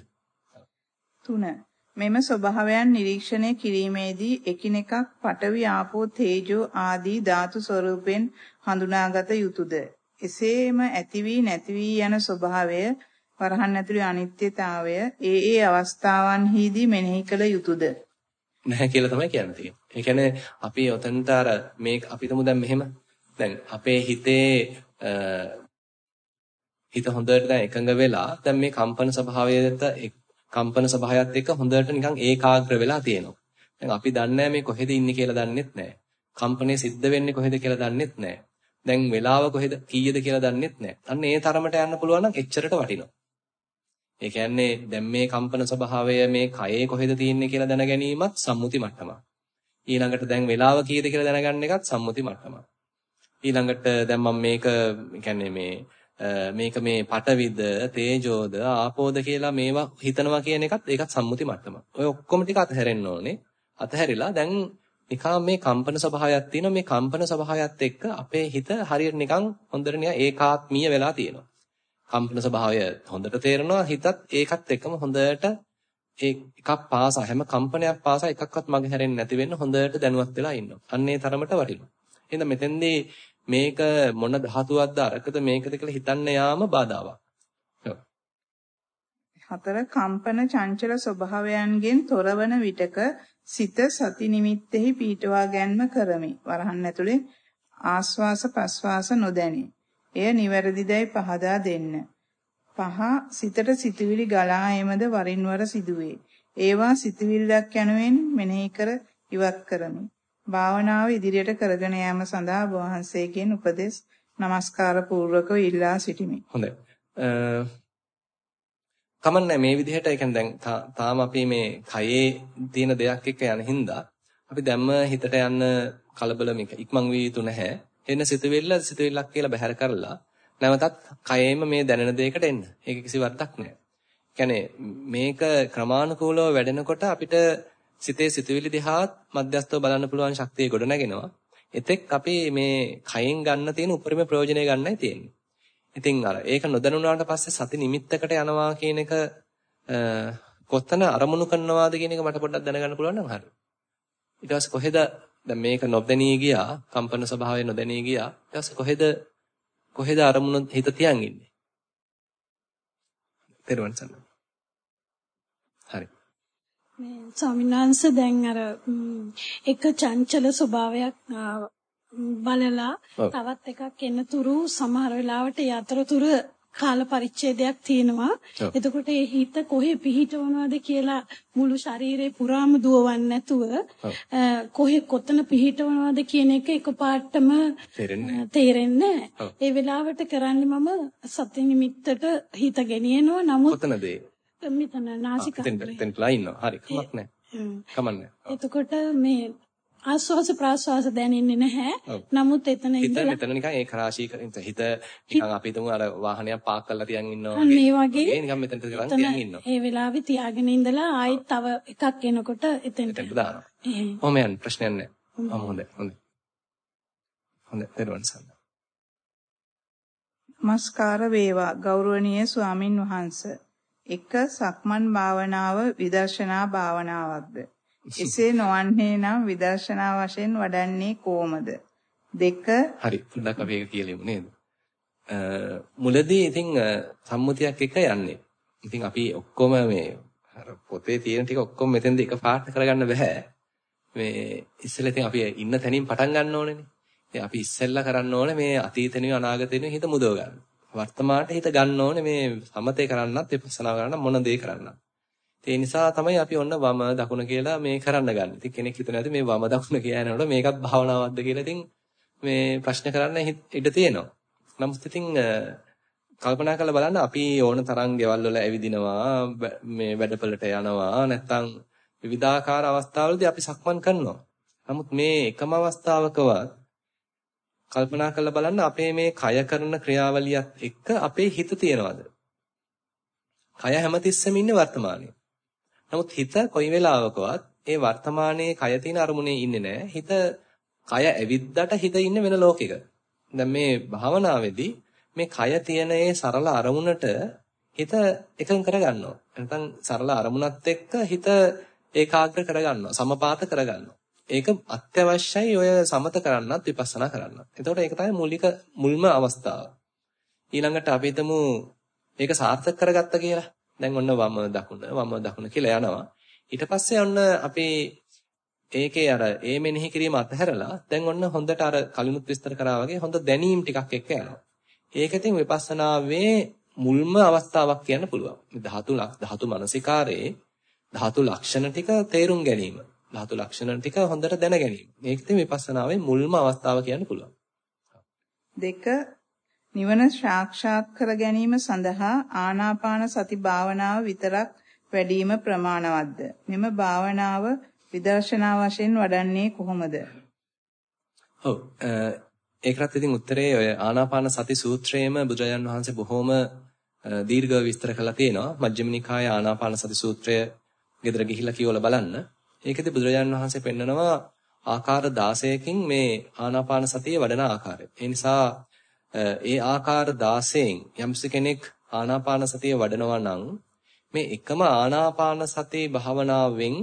3 මෙම ස්වභාවයන් නිරීක්ෂණය කිරීමේදී එකිනෙකක් පඨවි ආපෝ තේජෝ ආදී ධාතු ස්වરૂපෙන් හඳුනාගත යුතුයද එසේම ඇති වී නැති වී යන ස්වභාවය වරහන් ඇතුළේ අනිත්‍යතාවය ඒ ඒ අවස්ථාවන්හිදී මෙනෙහි කළ යුතුයද
නැහැ කියලා තමයි කියන්නේ. ඒ කියන්නේ අපි ඔතනට අර මේ අපිටම දැන් මෙහෙම. දැන් අපේ හිතේ හිත හොඳට දැන් එකඟ වෙලා දැන් මේ කම්පන ස්වභාවයට කම්පන සභාවයත් එක්ක හොඳට නිකන් ඒකාග්‍ර වෙලා තියෙනවා. දැන් අපි දන්නේ මේ කොහෙද ඉන්නේ කියලා දන්නෙත් නැහැ. කම්පණය සිද්ධ වෙන්නේ කොහෙද කියලා දන්නෙත් නැහැ. දැන් වෙලාව කොහෙද කීයද කියලා දන්නෙත් නැහැ. අන්න ඒ තරමට යන්න පුළුවන් නම් එච්චරට වටිනවා. ඒ කියන්නේ දැන් මේ කම්පන ස්වභාවය මේ කයේ කොහෙද තියෙන්නේ කියලා දැන ගැනීමත් සම්මුති මට්ටමක්. ඊළඟට දැන් වෙලාව කීයද කියලා දැනගන්න එකත් සම්මුති මට්ටමක්. ඊළඟට දැන් මම මේක කියන්නේ මේ මේක මේ පටවිද තේජෝද ආපෝද කියලා මේවා හිතනවා කියන එකත් ඒකත් සම්මුති මට්ටමක්. ඔය ඔක්කොම ටික අතහැරෙන්න ඕනේ. අතහැරිලා දැන් නිකන් මේ කම්පන ස්වභාවයක් තියෙනවා. මේ කම්පන ස්වභාවයත් එක්ක අපේ හිත හරියට නිකන් හොඳට නිකන් ඒකාත්මීය වෙලා තියෙනවා. කම්පන ස්වභාවය හොඳට තේරෙනවා. හිතත් ඒකත් එක්කම හොඳට ඒ එකක් පාසා හැම කම්පනයක් පාසා එකක්වත් මගේ හැරෙන්නේ නැති වෙන්න හොඳට දැනුවත් වෙලා ඉන්නවා. අන්න ඒ තරමට වටිනවා. එහෙනම් මෙතෙන්දී මේක මොන ධාතුවක්ද අරකද මේකද කියලා හිතන්න යාම බාධාවක්.
හතර කම්පන චංචල ස්වභාවයන්ගෙන් තොරවන විටක සිත සති නිමිත්තෙහි පීඨවා ගැනීම කරමි. වරහන් ඇතුලේ ආස්වාස ප්‍රස්වාස නොදැනි. එය නිවැරදිදයි පහදා දෙන්න. පහ සිතට සිතුවිලි ගලා එමද වරින් වර සිදුවේ. ඒවා සිතුවිල්ලක් යනුවෙන් මෙනෙහි කර ඉවත් කරමි. භාවනාව ඉදිරියට කරගෙන යාම සඳහා වහන්සේගෙන් උපදෙස් নমස්කාර පූර්වකව ඉල්ලා සිටිමි.
හොඳයි. කමන්නේ මේ විදිහට ඒ දැන් තාම අපි මේ කයේ තියෙන දෙයක් එක්ක යන හින්දා අපි දැම්ම හිතට යන්න කලබල මේක ඉක්මන් වී යුතු නැහැ. එන්න සිතුවිල්ල සිතුවිල්ලක් කියලා බැහැර කරලා නැවතත් කයෙම මේ දැනෙන දෙයකට එන්න. ඒක කිසි වරදක් නැහැ. කියන්නේ මේක ක්‍රමානුකූලව වැඩෙනකොට අපිට සිතේ සිතුවිලි දිහාත් මධ්‍යස්තව බලන්න පුළුවන් ශක්තිය ගොඩ නැගෙනවා. එතෙක් අපි මේ කයෙන් ගන්න තියෙන උපරිම ප්‍රයෝජනය ගන්නයි තියෙන්නේ. ඉතින් අර ඒක නොදැනුණාට පස්සේ සති නිමිත්තකට යනවා කියන එක කොතන අරමුණු කරනවාද කියන එක මට පොඩ්ඩක් දැනගන්න පුළුවන් නම් හරි. ඊට පස්සේ කොහෙද දැන් මේක නොදැනී ගියා, කම්පන ස්වභාවය නොදැනී ගියා. ඊට පස්සේ කොහෙද කොහෙද අරමුණ හිත තියන් ඉන්නේ? තෙරුවන් සරණයි. හරි.
මේ ස්වාමීන් වහන්සේ දැන් අර එක චංචල ස්වභාවයක් බලලා තවත් එකක් එනතුරු සමහර වෙලාවට යතරතුරු කාල පරිච්ඡේදයක් තියෙනවා. එතකොට ඒ හිත කොහේ පිහිටවනවද කියලා මුළු ශරීරේ පුරාම දුවවන්නේ නැතුව කොහේ කොතන පිහිටවනවද කියන එක එකපාරටම තේරෙන්නේ ඒ වෙලාවට කරන්නේ මම සති නිමිත්තට හිත ගෙනියනවා. නමුත්
කොතනද
මෙතන නාසිකාග්‍රේ.
එතෙන් එතෙන් ලයින්නවා. හරි. කමක් නැහැ. කමන්නේ.
එතකොට මේ ආස්වාස ප්‍රාස්වාස දැනෙන්නේ නැහැ. නමුත් එතන
ඉඳලා හිත මෙතන නිකන් ඒක රාශී හිත නිකන් අපි හිතමු අර වාහනයක් පාක් කරලා තියන් ඉන්නවා
වගේ. වගේ
නිකන් මෙතන තියන් ඉන්නවා.
ඒ වෙලාවේ තියාගෙන ඉඳලා ආයෙත් තව එකක් එනකොට එතෙන්ට
දානවා. ඔහොම යන්න ප්‍රශ්නයක් නැහැ. ඔහොම හොඳයි. හොඳයි. හොඳයි. දරුවන් සන්න.
නමස්කාර වේවා ගෞරවනීය ස්වාමින් වහන්සේ. එක සක්මන් භාවනාව විදර්ශනා භාවනාවක්ද? එසේ නොවන්නේ නම් විදර්ශනා වශයෙන් වඩන්නේ කොහොමද? දෙක
හරි පොඩ්ඩක් අපි ඒක කියලෙමු නේද? මුලදී ඉතින් සම්මුතියක් එක යන්නේ. ඉතින් අපි ඔක්කොම මේ අර පොතේ තියෙන ටික ඔක්කොම මෙතෙන්ද එක පාට කරගන්න බෑ. මේ ඉස්සෙල්ලා ඉතින් අපි ඉන්න තැනින් පටන් ගන්න ඕනේනේ. ඉතින් අපි ඉස්සෙල්ලා කරන්න ඕනේ මේ අතීතෙනිය අනාගතෙනිය හිත මුදව ගන්න. වර්තමානට හිත ගන්න ඕනේ මේ සමතේ කරන්නත් විපස්සනා කරන්න මොන දේ කරන්නත්. ඒ නිසා තමයි අපි ඔන්න වම දකුණ කියලා මේ කරන්න ගන්න. ඉතින් කෙනෙක් හිතන ඇති මේ වම දකුණ කියනකොට මේකත් භාවනාවක්ද කියලා ඉතින් මේ ප්‍රශ්න කරන්න ඉඩ තියෙනවා. නමුත් ඉතින් කල්පනා කරලා බලන්න අපි ඕන තරම් ගෙවල් වල ඇවිදිනවා මේ වැඩපළට යනවා නැත්නම් විවිධාකාර අවස්ථාවලදී අපි සක්මන් කරනවා. නමුත් මේ එකම අවස්ථාවකවත් කල්පනා කරලා බලන්න අපේ මේ කය කරන ක්‍රියාවලියත් එක්ක අපේ හිත තියනවාද? කය හැමතිස්සෙම ඉන්නේ වර්තමානයේ. නමුත් හිත කොයි වෙලාවකවත් ඒ වර්තමානයේ කය තියෙන අරමුණේ ඉන්නේ නැහැ. හිත කය ඇවිද්දට හිත ඉන්නේ වෙන ලෝකෙක. දැන් මේ භාවනාවේදී මේ කය තියෙන ඒ සරල අරමුණට හිත එකඟ කරගන්නවා. නැත්නම් සරල අරමුණත් එක්ක හිත ඒකාග්‍ර කරගන්නවා. සමපාත කරගන්නවා. ඒක අත්‍යවශ්‍යයි ඔය සමත කරන්නත් විපස්සනා කරන්නත්. එතකොට ඒක තමයි මූලික මුල්ම අවස්ථාව. ඊළඟට අපි හිතමු ඒක සාර්ථක කරගත්ත කියලා. දැන් ඔන්න වම දකුණ වම දකුණ කියලා යනවා. ඊට පස්සේ ඔන්න අපි ඒකේ අර ඒ මෙනෙහි කිරීම අතහැරලා දැන් ඔන්න හොඳට අර කලිනුත් විස්තර කරා වගේ හොඳ දැනීම් ටිකක් එක්ක යනවා. ඒක ඉතින් විපස්සනාවේ මුල්ම අවස්ථාවක් කියන්න පුළුවන්. ධාතු ධාතු මනසිකාරයේ ධාතු ලක්ෂණ ටික තේරුම් ගැනීම. ධාතු ලක්ෂණ ටික හොඳට දැන ගැනීම. මේක ඉතින් විපස්සනාවේ මුල්ම අවස්ථාව කියන්න පුළුවන්.
දෙක නිවන සාක්ෂාත් කර ගැනීම සඳහා ආනාපාන සති භාවනාව විතරක් වැඩිම ප්‍රමාණවත්ද? මෙම භාවනාව විදර්ශනා වශයෙන් වඩන්නේ කොහොමද?
ඔව් ඒකටත් ඉතින් උත්තරේ ඔය ආනාපාන සති සූත්‍රයේම බුදුරජාන් වහන්සේ බොහොම දීර්ඝව විස්තර කරලා තියෙනවා. මජ්ක්‍ධිම නිකායේ ආනාපාන සති සූත්‍රය ගෙදර ගිහිල්ලා කියවලා බලන්න. ඒකෙදි බුදුරජාන් වහන්සේ පෙන්නනවා ආකාර 16කින් මේ ආනාපාන සතිය වඩන ආකාරය. ඒ නිසා ඒ ආකාර 16න් යම්ස කෙනෙක් ආනාපාන සතිය වඩනවා නම් මේ එකම ආනාපාන සතිය භාවනාවෙන්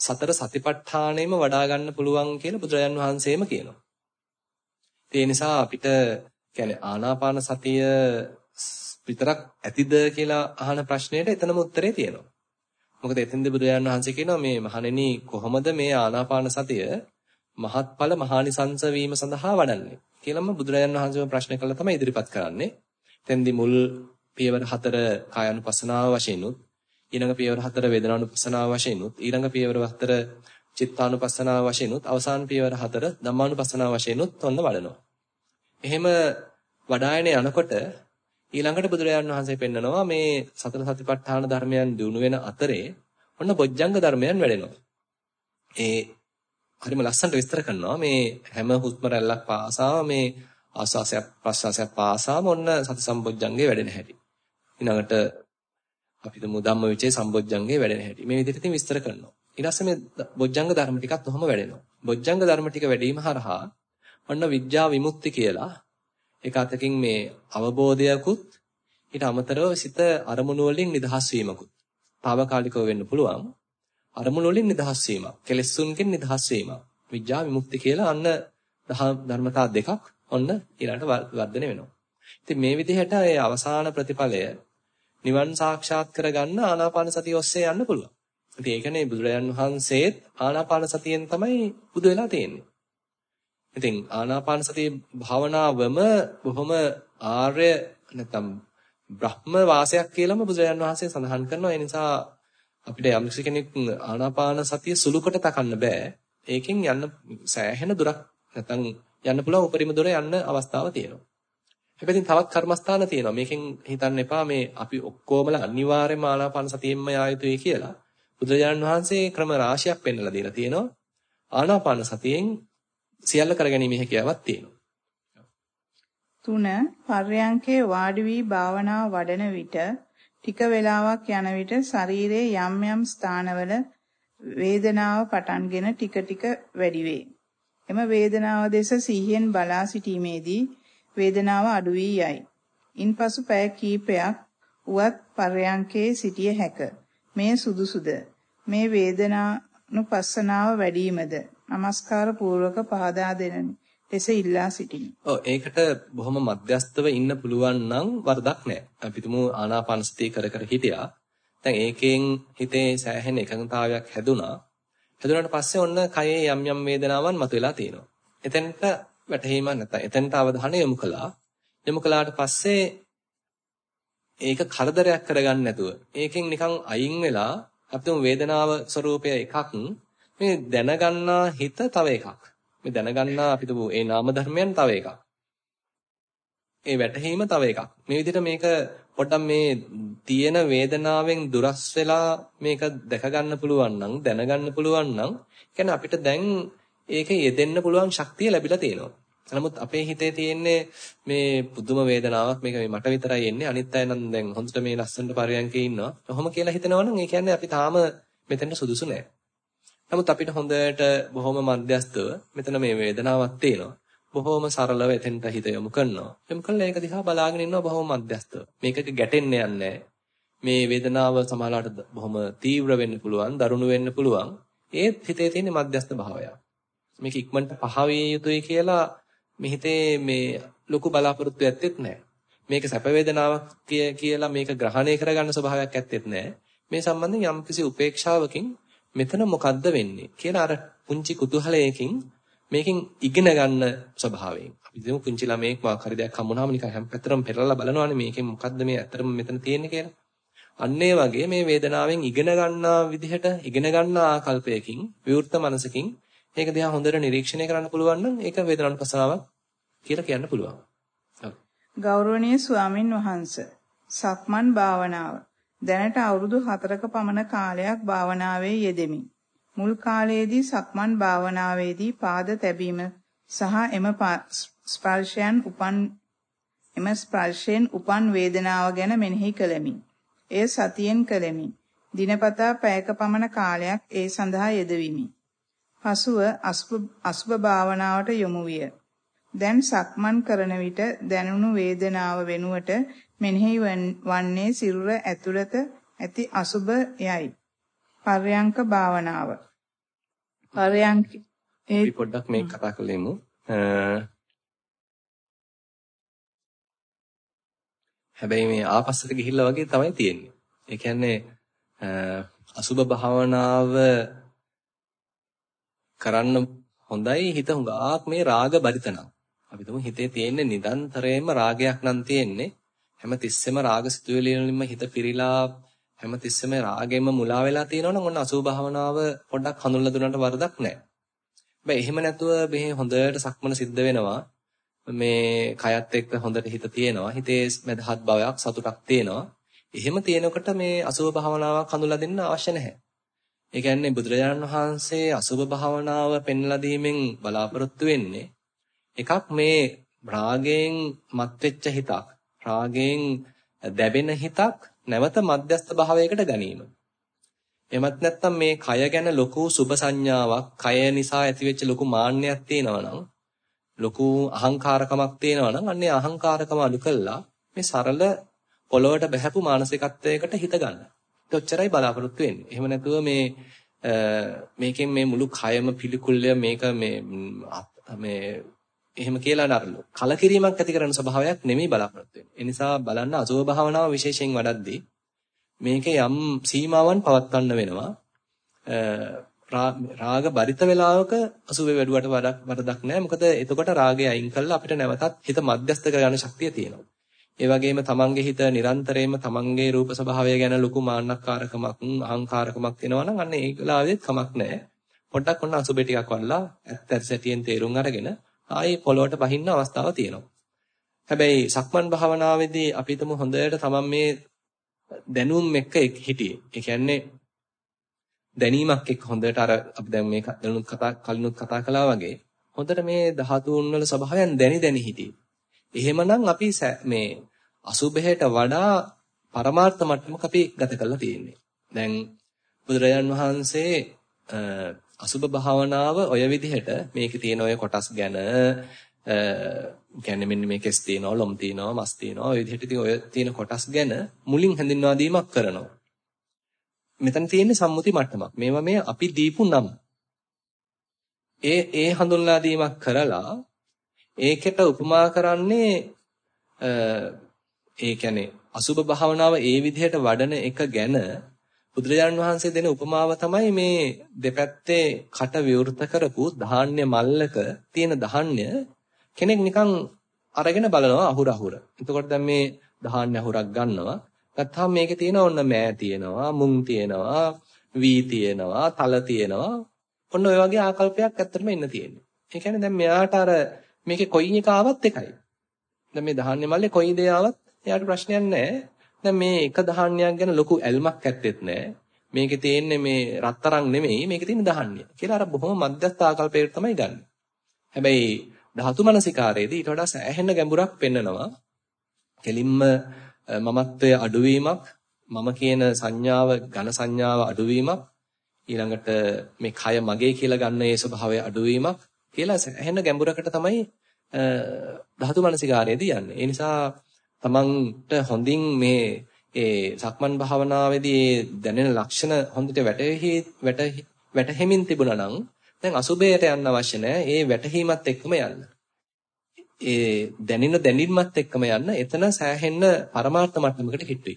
සතර සතිපට්ඨානෙම වඩා ගන්න පුළුවන් කියලා බුදුරජාන් වහන්සේම කියනවා. ඒ නිසා අපිට කියන්නේ ආනාපාන සතිය විතරක් ඇතිද කියලා අහන ප්‍රශ්නෙට එතනම උත්තරේ තියෙනවා. මොකද එතෙන්ද බුදුරජාන් වහන්සේ කියනවා මේ මහණෙනි කොහොමද මේ ආනාපාන සතිය මහත්ඵල මහානිසංස වීම සඳහා වඩන්නේ? කියලාම බුදුරජාණන් වහන්සේම ප්‍රශ්න කළා තමයි ඉදිරිපත් කරන්නේ. එතෙන්දී මුල් පියවර හතර කායानुපස්සනාව වශයෙන් උත් ඊළඟ පියවර හතර වේදනානුපස්සනාව වශයෙන් උත් ඊළඟ පියවර හතර චිත්තානුපස්සනාව වශයෙන් උත් අවසාන පියවර හතර ධම්මානුපස්සනාව වශයෙන් උත් ඔන්න වඩනවා. එහෙම වඩායන යනකොට ඊළඟට බුදුරජාණන් වහන්සේ පෙන්නනවා මේ සතර සතිපට්ඨාන ධර්මයන් දිනු වෙන අතරේ ඔන්න බොජ්ජංග ධර්මයන් වැඩෙනවා. ඒ හරිම ලස්සනට විස්තර කරනවා මේ හැම හුස්ම රැල්ලක් පාසාම මේ ආස්වාසයක් ප්‍රස්වාසයක් පාසාම ඔන්න සති සම්බොජ්ජංගේ වැඩෙන හැටි. ඊළඟට අපි තුමු ධම්මවිචේ සම්බොජ්ජංගේ වැඩෙන හැටි. මේ විදිහට ඉතින් විස්තර කරනවා. ඊට පස්සේ මේ බොජ්ජංග ධර්ම ටිකත් ඔහොම වැඩෙනවා. බොජ්ජංග ධර්ම ටික වැඩිම හරහා ඔන්න විඥා විමුක්ති කියලා ඒක අතකින් මේ අවබෝධයකුත් ඊට අමතරව සිත අරමුණු වලින් නිදහස් වීමකුත් తాවකාලිකව වෙන්න පුළුවන්. අරමුණු වලින් නිදහස් වීමක්. කෙලෙස්සුන්ගෙන් නිදහස් වීමක්. විඥා විමුක්ති කියලා අන්න ධර්මතා දෙකක් ඔන්න ඊළඟට වර්ධනය වෙනවා. ඉතින් මේ විදිහට ඒ අවසාන ප්‍රතිඵලය නිවන් සාක්ෂාත් කරගන්න ආනාපාන සතිය ඔස්සේ යන්න පුළුවන්. ඉතින් ඒකනේ බුදුරජාන් වහන්සේත් ආනාපාන සතියෙන් තමයි බුදු වෙලා තියෙන්නේ. ඉතින් ආනාපාන සතිය භාවනාවම බොහොම ආර්ය නැත්නම් බ්‍රහ්ම වාසයක් කියලාම බුදුරජාන් වහන්සේ සඳහන් කරනවා. ඒ නිසා අපිට යම් කෙනෙක් ආනාපාන සතිය සුළු කොට තකන්න බෑ. ඒකෙන් යන්න සෑහෙන දුරක් නැත්නම් යන්න පුළුවන් උපරිම දුර යන්න අවස්ථාව තියෙනවා. හැබැයි තවත් කර්මස්ථාන තියෙනවා. මේකෙන් හිතන්න එපා මේ අපි ඔක්කොමලා අනිවාර්යයෙන්ම ආනාපාන සතියෙන්ම යා යුතුයි කියලා. බුදුරජාණන් වහන්සේ ක්‍රම රාශියක් පෙන්වලා දීලා තියෙනවා. ආනාපාන සතියෙන් සියල්ල කරගැනීමේ හැකියාවක් තියෙනවා.
තුන පර්යංකේ වාඩි වී භාවනාව වඩන විට ටික වේලාවක් යන විට ශරීරයේ යම් යම් ස්ථානවල වේදනාව පටන්ගෙන ටික ටික වැඩි වේ. එම වේදනාව දෙස සිහියෙන් බලා සිටීමේදී වේදනාව අඩු වී යයි. ඉන්පසු පැය කීපයක් උවත් පර්යංකේ සිටිය හැක. මේ සුදුසුද? මේ වේදනානුපස්සනාව වැඩිමද? নমස්කාර පූර්වක පහදා දෙනනි. එස ඉල්ලා සිටින්න.
ඔව් ඒකට බොහොම මධ්‍යස්තව ඉන්න පුළුවන් නම් වරදක් නෑ. අපි තුමු ආනාපානසතිය කර කර හිටියා. දැන් ඒකෙන් හිතේ සෑහෙන එකඟතාවයක් හැදුනා. හැදුනාට පස්සේ ඔන්න කයේ යම් යම් වේදනාවන් මතුවලා තියෙනවා. එතෙන්ට වැටහීමක් නැත. එතෙන්ට අවධානය යොමු කළා. යොමු කළාට පස්සේ ඒක කරදරයක් කරගන්න නැතුව ඒකෙන් නිකන් අයින් වෙලා අපිටම වේදනාව ස්වરૂපය එකක් මේ දැනගන්නා හිත තව එකක්. මේ දැනගන්නා අපිට ඒ නාම ධර්මයන් තව එකක්. ඒ වැටහීම තව එකක්. මේ විදිහට මේක පොඩ්ඩක් මේ තියෙන වේදනාවෙන් දුරස් වෙලා මේක දැක ගන්න පුළුවන් නම් දැනගන්න පුළුවන් නම් කියන්නේ අපිට දැන් ඒක යෙදෙන්න පුළුවන් ශක්තිය ලැබිලා තියෙනවා. නමුත් අපේ හිතේ තියෙන්නේ මේ පුදුම වේදනාවක් මේක මේ මට විතරයි එන්නේ අනිත් අය නම් දැන් හොඳට මේ ලස්සනට පරියන්කේ ඉන්නවා. කොහොම කියලා හිතනවා නම් ඒ කියන්නේ අපි තාම මෙතෙන්ට සුදුසු නෑ. නමුත් අපිට හොඳට බොහොම මධ්‍යස්තව මෙතන මේ වේදනාවක් තියෙනවා. බොහොම සරලව එතෙන්ට හිත යොමු කරනවා. යොමු කළා ඒක දිහා බලාගෙන ඉන්නවා බොහොම මධ්‍යස්තව. මේකක ගැටෙන්න යන්නේ මේ වේදනාව සමහරවිට බොහොම තීව්‍ර වෙන්න පුළුවන්, දරුණු වෙන්න පුළුවන්. ඒත් හිතේ තියෙන මධ්‍යස්ත භාවයක්. මේක ඉක්මනට පහවිය යුතුයි කියලා මේ හිතේ මේ ලොකු බලාපොරොත්තු ඇත්තෙත් නැහැ. මේක සැප වේදනාවක් කියලා මේක ග්‍රහණය කරගන්න ස්වභාවයක් ඇත්තෙත් නැහැ. මේ සම්බන්ධයෙන් යම්කිසි උපේක්ෂාවකින් මෙතන මොකද්ද වෙන්නේ කියලා අර පුංචි කුතුහලයකින් මේකෙන් ඉගෙන ගන්න ස්වභාවයෙන්. අපි දෙමු පුංචි ළමයෙක් මොකක් හරි දෙයක් හම්බුනහම නිකන් හැම පැත්තරම පෙරලා බලනවානේ මේකෙන් මොකද්ද මේ ඇත්තටම මෙතන තියෙන්නේ කියලා. අන්න ඒ වගේ මේ වේදනාවෙන් ඉගෙන ගන්නා විදිහට ඉගෙන ගන්නා ආකල්පයකින් විවෘත මනසකින් මේක දිහා හොඳට නිරීක්ෂණය කරන්න පුළුවන් නම් ඒක වේදනානුපස්සනාවක් කියලා කියන්න පුළුවන්.
ගෞරවනීය ස්වාමින් වහන්සේ සක්මන් භාවනාව දැනට අවුරුදු 4ක පමණ කාලයක් භාවනාවේ යෙදෙමි. මුල් කාලයේදී සක්මන් භාවනාවේදී පාද තැබීම සහ එම ස්පර්ශයන් උපන් එම ස්පර්ශයෙන් උපන් වේදනාව ගැන මෙනෙහි කළෙමි. එය සතියෙන් කළෙමි. දිනපතා පැයක පමණ කාලයක් ඒ සඳහා යෙදවිමි. පසුව අසුභ භාවනාවට යොමු විය. දැන් සක්මන් කරන විට දැනුණු වේදනාව වෙනුවට මෙනෙහි වන්නේ සිරුර ඇතුළත ඇති අසුභ යයි. පර්යංක භාවනාව. පර්යංක
ඒ පොඩ්ඩක් මේක කතා කරලෙමු. හැබැයි මේ ආපස්සට ගිහිල්ලා වගේ තමයි තියෙන්නේ. ඒ කියන්නේ අසුභ භාවනාව කරන්න හොඳයි හිත හුඟක් මේ රාග බරිතනම්. අපි තුමු හිතේ තියෙන නිදන්තරයෙන්ම රාගයක් නම් තියෙන්නේ. හැම තිස්සෙම රාග සිතුවිලි වලින්ම හිත පිරීලා හැම තිස්සෙම රාගෙම මුලා වෙලා තියෙනවනම් ඔන්න අසුභ භාවනාව පොඩ්ඩක් හඳුන්ලා දුන්නට වරදක් නැහැ. හැබැයි එහෙම නැතුව මේ හොඳට සක්මන සිද්ධ වෙනවා. මේ කයත් එක්ක හොඳට හිත තියෙනවා. හිතේ මදහත් බවයක් සතුටක් තියෙනවා. එහෙම තියෙනකොට මේ අසුභ භාවනාවක් හඳුන්ලා දෙන්න අවශ්‍ය නැහැ. ඒ කියන්නේ බුදුරජාණන් වහන්සේ අසුභ භාවනාව පෙන්ලා දීමෙන් බලාපොරොත්තු වෙන්නේ එකක් මේ රාගයෙන් මත්වෙච්ච හිතක් රාගයෙන් දැබෙන හිතක් නැවත මධ්‍යස්ත භාවයකට ගැනීම. එමත් නැත්නම් මේ කය ගැන ලොකු සුබ සංඥාවක්, කය නිසා ඇතිවෙච්ච ලොකු මාන්නයක් තියෙනවා නම්, ලොකු අහංකාරකමක් තියෙනවා නම්, අන්නේ අහංකාරකම අඩු කළා මේ සරල පොළොවට බහැපු මානසිකත්වයකට හිත ගන්න. ඔච්චරයි බලාපොරොත්තු වෙන්නේ. එහෙම නැතුව මේ මේකෙන් මේ මුළු කයම පිළිකුල්ය මේක මේ මේ එහෙම කියලා නරලු. කලකිරීමක් ඇති කරන ස්වභාවයක් නෙමෙයි බලාපොරොත්තු වෙන්නේ. ඒ නිසා බලන්න අසුභ භාවනාව විශේෂයෙන් වඩද්දී මේකේ යම් සීමාවන් පවත්වන්න වෙනවා. රාග බරිත වේලාවක අසුභේ වැඩුවට වරදක් නැහැ. මොකද එතකොට රාගය අයින් කළා අපිට නැවතත් හිත මධ්‍යස්ත කරගන්න ශක්තිය තියෙනවා. ඒ වගේම තමන්ගේ හිත නිරන්තරයෙන්ම තමන්ගේ රූප ස්වභාවය ගැන ලොකු මාන්නක්කාරකමක් අහංකාරකමක් එනවා නම් අන්න ඒ වෙලාවෙත් කමක් නැහැ. පොඩ්ඩක් ඔන්න අසුබේ ටිකක් වල්ලා ඇත්ත ඇත්ත සැටියෙන් තේරුම් අරගෙන ආයේ පොළොවට බහින්න අවස්ථාව තියෙනවා. හැබැයි සක්මන් භාවනාවේදී අපි හිතමු හොඳට තමන් මේ දැනුම් එක්ක හිටියේ. ඒ කියන්නේ දැනීමක් එක්ක හොඳට අර අපි දැන් මේ දැනුත් කතා කලිනුත් කතා කළා වගේ හොඳට මේ ධාතුන් වල ස්වභාවයන් දැනි දැනි හිටියේ. එහෙමනම් අපි මේ අසුභයට වඩා පරමාර්ථ මට්ටමක අපි ගත කරලා තියෙන්නේ. දැන් බුදුරජාන් වහන්සේ අසුභ භාවනාව ඔය විදිහට මේකේ තියෙන ඔය කොටස් ගැන කියන්නේ මෙන්න මේකෙස් තියෙනවා ලොම් තියෙනවා මස් තියෙනවා ඔය විදිහට ඉතින් ඔය තියෙන කොටස් ගැන මුලින් හඳුන්වා දීමක් කරනවා. මෙතන තියෙන්නේ සම්මුති මට්ටමක්. මේවා මේ අපි දීපු නම්. ඒ ඒ හඳුන්වා දීමක් කරලා ඒකට උපමා කරන්නේ ඒ කියන්නේ අසුබ භාවනාව ඒ විදිහට වඩන එක ගැන බුදුරජාණන් වහන්සේ දෙන උපමාව තමයි මේ දෙපැත්තේ කට විවෘත කරපු ධාන්‍ය මල්ලක තියෙන ධාන්‍ය කෙනෙක් නිකන් අරගෙන බලනවා අහුර අහුර. එතකොට දැන් මේ ධාන්‍ය අහුරක් ගන්නවා. ගත්තාම මේකේ තියෙන ඔන්න මෑ තියෙනවා, මුං තියෙනවා, වී තියෙනවා, තල තියෙනවා. ඔන්න ඔය වගේ ආකල්පයක් ඇත්තටම ඉන්න තියෙන්නේ. ඒ කියන්නේ දැන් මෙයාට අර මේකේ කොයි එක ආවත් එකයි. දැන් මේ ධාන්‍ය මල්ලේ කොයි දේ ආවත් එයාට ප්‍රශ්නයක් නැහැ. දැන් මේ එක ධාන්‍යයක් ගැන ලොකු ඇල්මක් ඇත්තෙත් නැහැ. මේකේ තියෙන්නේ මේ රත්තරන් නෙමෙයි මේකේ තියෙන ධාන්‍ය. කියලා අර බොහොම මධ්‍යස්ථ ආකල්පයකට තමයි ගන්න. හැබැයි ධාතු මනසිකාරයේදී ඊට වඩා සෑහෙන ගැඹුරක් පෙන්නනවා. කෙලින්ම මමත්වයේ අඩුවීමක්, මම කියන සංඥාව, ඝන සංඥාව අඩුවීමක්, ඊළඟට මේ කය මගේ කියලා ගන්න ඒ ස්වභාවය අඩුවීමක් කියලා ඇහෙන ගැඹුරකට තමයි ධාතු මනසිකාරයේදී යන්නේ. ඒ නිසා තමන්ට හොඳින් මේ ඒ සක්මන් භාවනාවේදී දැනෙන ලක්ෂණ හොඳට වැටහි වැටහෙමින් තිබුණා නම් දැන් අසුබයට යන්න අවශ්‍ය නැහැ. ඒ වැටහීමත් එක්කම යන්න. ඒ දැනෙන දැනීමත් එක්කම යන්න. එතන සෑහෙන්න පරමාර්ථ මට්ටමකට හිටුයි.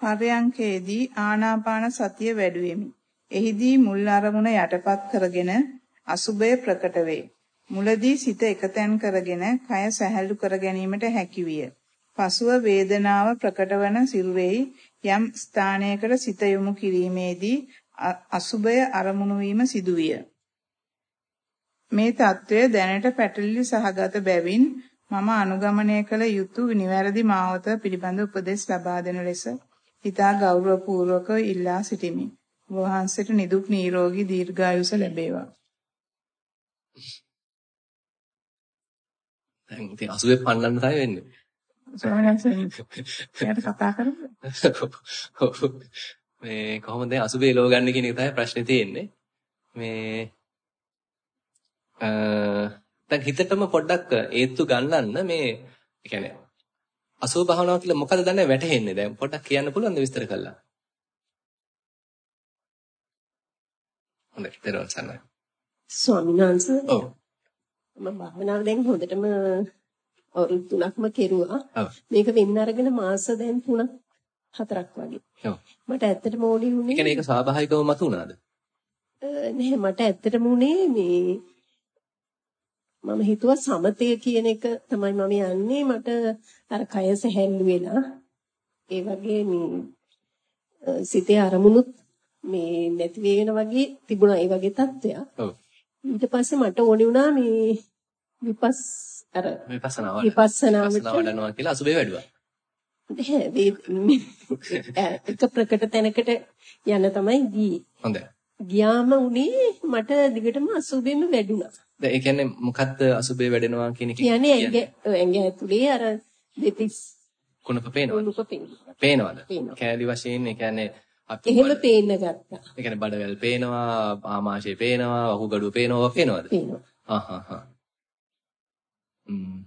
පරයන්කේදී ආනාපාන සතිය වැඩුවෙමි. එහිදී මුල් අරමුණ යටපත් කරගෙන අසුබය ප්‍රකට වේ. මුලදී සිත එකතෙන් කරගෙන කය සැහැල්ලු කර ගැනීමට හැකි විය. පසුව වේදනාව ප්‍රකටවන සිරුරෙහි යම් ස්ථානයකට සිත යොමු කිරීමේදී අසුබය අරමුණු වීම සිදුවිය. මේ తත්වය දැනට පැටලිලි සහගත බැවින් මම අනුගමනය කළ යුතු නිවැරදි මාවත පිළිබඳ උපදෙස් ලබා දෙන ලෙස හිතා ගෞරවපූර්වක ඉල්ලා සිටිමි. වහන්සේට නිදුක් නිරෝගී දීර්ඝායුෂ ලැබේවා.
දැන් ඉතින් අසුවේ පන්නන්න තමයි වෙන්නේ.
වහන්සේ කතා කරමු.
මේ කොහොමද දැන් අසුබේ ලෝ ගන්න කියන එක තමයි ප්‍රශ්නේ තියෙන්නේ. මේ අ දැන් හිතටම පොඩ්ඩක් ඒත්තු ගන්නන්න මේ ඒ කියන්නේ අසුබ භාවනාව කියලා මොකද දන්නේ වැටහෙන්නේ දැන් පොඩ්ඩක් කියන්න පුළුවන්ද විස්තර කරලා? හොඳයි, දරුවන් සන්නයි.
ස්වාමීන් වහන්සේ ඔව් මම භාවනාව දැන් හොඳටම අවුරුදු 3ක්ම කෙරුවා. මේක වෙන්න අරගෙන මාස දැන් 3ක් 4ක් වගේ. මට ඇත්තටම ඕනි වුණේ.
ඒ කියන්නේ ඒක ස්වාභාවිකවම මතුණාද?
නෑ මට ඇත්තටම උනේ මේ මම හිතුවා සමතය කියන එක තමයි මම යන්නේ මට අර කය සැහැල්ලු වෙලා ඒ වගේ මේ සිතේ අරමුණුත් මේ නැති වෙන වගේ තිබුණා ඒ වගේ තත්ත්වයක්. ඔව්. ඊට පස්සේ මට ඕනි වුණා මේ විපස් අර
විපස්සනාව
විපස්සනාවට
වඩනවා කියලා අසුබේ වැඩුවා.
එක ප්‍රකට තැනකට යන තමයි ගියේ.
හොඳයි.
ගියාම උනේ මට දිගටම අසුබෙම වැඩුණා.
දැන් ඒ කියන්නේ මොකද්ද අසුබේ වැඩෙනවා කියන එක?
කියන්නේ ඇඟ ඇතුලේ අර දෙතිස්
කුණප පේනවද?
කුණප පේනවා.
පේනවද? කෑලි වශයෙන් ඒ කියන්නේ
අපි එහෙම පේන්න ගත්තා.
ඒ කියන්නේ බඩවැල් පේනවා, ආමාශය පේනවා, වහුගඩුව පේනවා, පේනවද?
පේනවා.
ආහ් ආහ්. ම්ම්.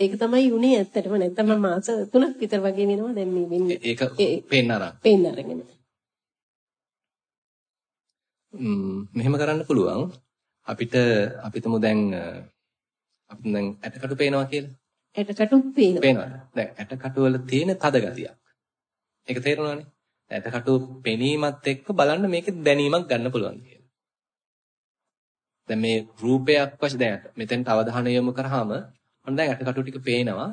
ඒක තමයි උනේ ඇත්තටම නැත්නම් මම මාස 3ක් විතර වගේ වෙනවා දැන් මේ වෙන්නේ.
ඒක පේන්න අරන්.
පේන්න අරගෙන.
මෙහෙම කරන්න පුළුවන්. අපිට අපිටම දැන් අපිට දැන් ඇටකටු පේනවා කියලා.
ඇටකටු පේනවා.
පේනවා. දැන් ඇටකටු වල තියෙන තද ගතියක්. ඒක තේරෙනවනේ. ඇටකටු පෙනීමත් එක්ක බලන්න මේකේ දැනීමක් ගන්න පුළුවන් කියලා. දැන් මේ රූපයක් වශයෙන් දැන් මෙතෙන්ට අවධානය යොමු කරාම ඔන්න දැන් ඇටකටු ටික පේනවා.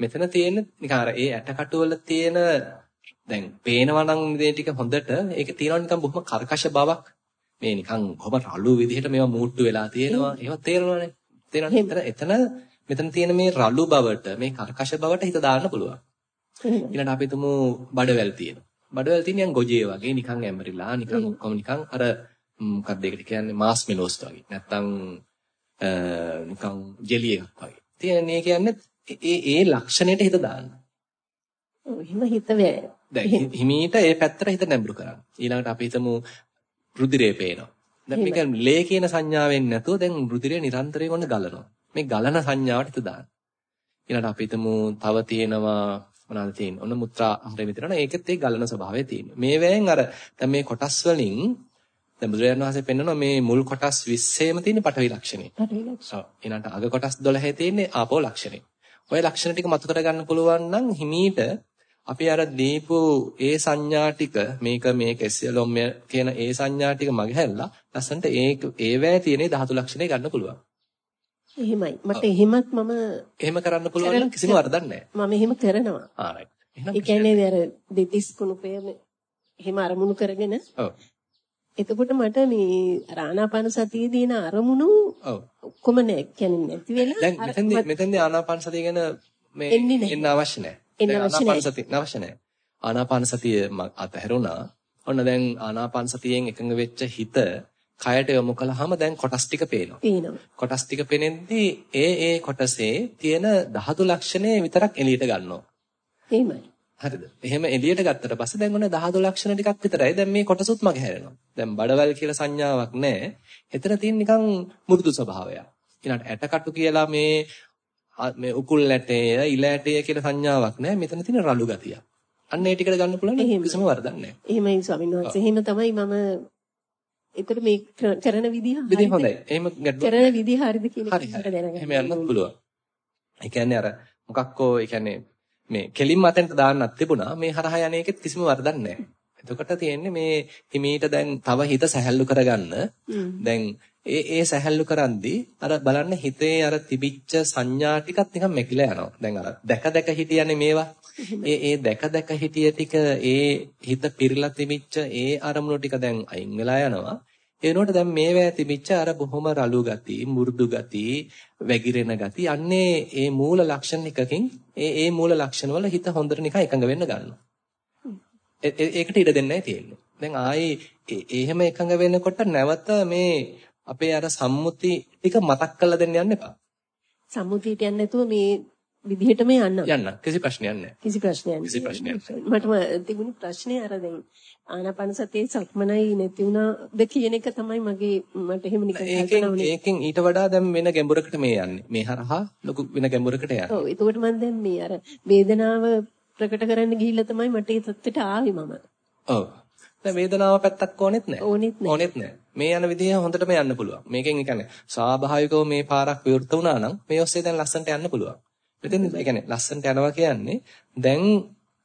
මෙතන තියෙන නිකන් අර ඒ ඇටකටු වල තියෙන දැන් පේනවා නම් මේ ටික හොඳට ඒක තියෙනවා නිකන් බොහොම කර්කශ බවක්. මේ නිකන් කොහොම රළු විදිහට මේවා මූට්ටු වෙලා තියෙනවා. ඒවා තේරෙනවනේ. තේරෙනවද? එතන මෙතන තියෙන මේ රළු බවට මේ කර්කශ බවට හිත දාන්න පුළුවන්. ඊළඟට අපි තුමු බඩවැල් තියෙනවා. බඩවැල් තියෙන ගොජේ වගේ නිකන් ඇමරිලා නිකන් ඔක්කොම නිකන් අර මොකක්ද ඒකට කියන්නේ මාස් මෙලෝස් වගේ. නැත්තම් නිකන් ජෙලි එකක් වගේ. තියෙන්නේ කියන්නේ ඒ ඒ ලක්ෂණයට හිත දාන්න.
එහෙම හිත වේ.
දැන් හිමීට ඒ පැත්තට හිත නැඹුරු කරන්න. ඊළඟට අපි හිතමු රුධිරය පේනවා. දැන් මේක ලේ කියන සංඥාවෙන් නැතුව දැන් රුධිරය නිරන්තරයෙන් ඔන්න ගලනවා. මේ ගලන සංඥාවට හිත දාන්න. ඊළඟට අපි හිතමු තව තියෙනවා මොනවාද තියෙන්නේ? ඔන්න මුත්‍රා හරි විතරන ඒකෙත් ඒ ගලන ස්වභාවය තියෙනවා. මේ වෙයෙන් අර දැන් මේ කොටස් වලින් දැන් බුදුරජාණන් වහන්සේ පෙන්වනවා මේ මුල් කොටස් 20ෙම තියෙන පටවි ලක්ෂණේ.
පටවි ලක්ෂණ.
ඔව්. ඊළඟට අග කොටස් 12 තියෙන්නේ ආපෝ ලක්ෂණේ. ওই ලක්ෂණ ටික මතු කරගන්න පුළුවන් නම් හිමීට අපි අර දීපු ඒ සංඥා ටික මේක මේක එසියලොම්ය කියන ඒ සංඥා ටික මගහැරලා ලස්සන්ට ඒ ඒවැය තියෙන ධාතු ලක්ෂණේ ගන්න පුළුවන්.
එහෙමයි. මට එහෙමත් මම
එහෙම කරන්න පුළුවන් නම් කිසිම වරදක් නැහැ.
මම එහෙම කරනවා.
ආ රයිට්.
ඒ කියන්නේ අර දෙතිස් කුණුපය එහෙම අරමුණු කරගෙන
ඔව්.
එතකොට මට මේ ආනාපාන සතියේ දින අරමුණු
ඔව්.
ඔක්කොම නැහැ. කියන්නේ නැති වෙලා
දැන් මෙතෙන්දී මෙතෙන්දී ආනාපාන සතිය ගැන මේ එන්න අවශ්‍ය නැහැ.
එන්න අවශ්‍ය නැහැ.
ආනාපාන සතිය අවශ්‍ය නැහැ. ආනාපාන සතිය අතහැරුණා. ඔන්න දැන් ආනාපාන සතියෙන් එකඟ වෙච්ච හිත කයට යොමු කළාම දැන් කොටස් ටික පේනවා.
පේනවා.
කොටස් ටික පෙනෙද්දී ඒ ඒ කොටසේ තියෙන ධාතු ලක්ෂණය විතරක් එළියට ගන්නවා.
එහෙමයි.
හරිද? එහෙම එළියට ගත්තට පස්සේ දැන් ඔන්න ධාතු ලක්ෂණ ටිකක් විතරයි. දැන් මේ කොටසුත් මගේ හැරෙනවා. දැන් බඩවැල් කියලා සංඥාවක් නැහැ. එතන තියෙන නිකන් මෘදු ස්වභාවයක්. ඊළඟට ඇටකටු කියලා මේ මේ උකුල් ඇටය, ඉල ඇටය කියලා සංඥාවක් නැහැ. මෙතන තියෙන රළු ගතියක්. අන්න ඒ ටිකට ගන්න පුළුවන් කිසිම වරදක් නැහැ.
එහෙමයි ස්වාමීන් වහන්සේ. එහෙම තමයි මම ඒතර මේ කරන විදිහ
විදිහ හොඳයි. එහෙම
කරන විදිහ හරිද කියන එක
දැනගන්න. එහෙම යන්නත් පුළුවන්. ඒ කියන්නේ අර මොකක්කෝ ඒ කියන්නේ මේ කෙලින්ම අතෙන්ට දාන්නත් තිබුණා. මේ හරහා යන එකෙත් කිසිම වරදක් නැහැ. එතකොට තියෙන්නේ මේ හිමීට දැන් තව හිත සැහැල්ලු කරගන්න. දැන් ඒ ඒ සැහැල්ලු කරන්දී අර බලන්න හිතේ අර තිබිච්ච සංඥා ටිකත් නිකන් මැකිලා යනවා. දැන් අර දැක දැක හිටියනේ මේවා. ඒ ඒ දැක දැක හිටිය ටික ඒ හිත පිරලා තිබිච්ච ඒ අරමුණු ටික දැන් අයින් වෙලා යනවා. ඒ වෙනකොට දැන් මේවැය තිබිච්ච අර බොහොම රළු ගති, මු르දු ගති, වැగిරෙන ගති අන්නේ ඒ මූල ලක්ෂණ එකකින් ඒ ඒ මූල ලක්ෂණ වල හිත හොඳට නිකන් එකඟ වෙන්න ගන්නවා. ඒකට ඉඩ දෙන්නයි තියෙන්නේ. දැන් ආයේ එහෙම එකඟ වෙනකොට නැවත මේ අපේ අර සම්මුති ටික මතක් කරලා දෙන්න යන්න එපා.
සම්මුතියට යන්නේ නැතුව මේ විදිහටම යන්න.
යන්න. කිසි ප්‍රශ්නයක් නැහැ.
කිසි ප්‍රශ්නයක්
කිසි ප්‍රශ්නයක්
මටම තිබුණු ප්‍රශ්නේ අර දැන් ආනාපාන සතියේ සක්මනයි නැති වුණාද කියන එක තමයි මගේ මට එහෙම නිකන්
ඒකෙන් ඒකෙන් ඊට වඩා දැන් වෙන ගැඹුරකට මේ යන්නේ. මේ හරහා ලොකු වෙන ගැඹුරකට යන්නේ.
ඔව් එතකොට මම දැන් මේ අර වේදනාව ප්‍රකට කරන්න ගිහිල්ලා තමයි මට ඒ තත්ත්වයට ආවේ මම.
ඔව්. දැන් වේදනාව පැත්තක් ඕනෙත් නැහැ.
ඕනෙත් නැහැ.
ඕනෙත් නැහැ. මේ යන විදිහ හොඳටම යන්න පුළුවන්. මේකෙන් කියන්නේ ස්වාභාවිකව මේ පාරක් විවෘත වුණා නම් මේ ඔස්සේ දැන් ලස්සනට යන්න පුළුවන්. මෙතෙන් ඒ කියන්නේ ලස්සනට යනවා කියන්නේ දැන්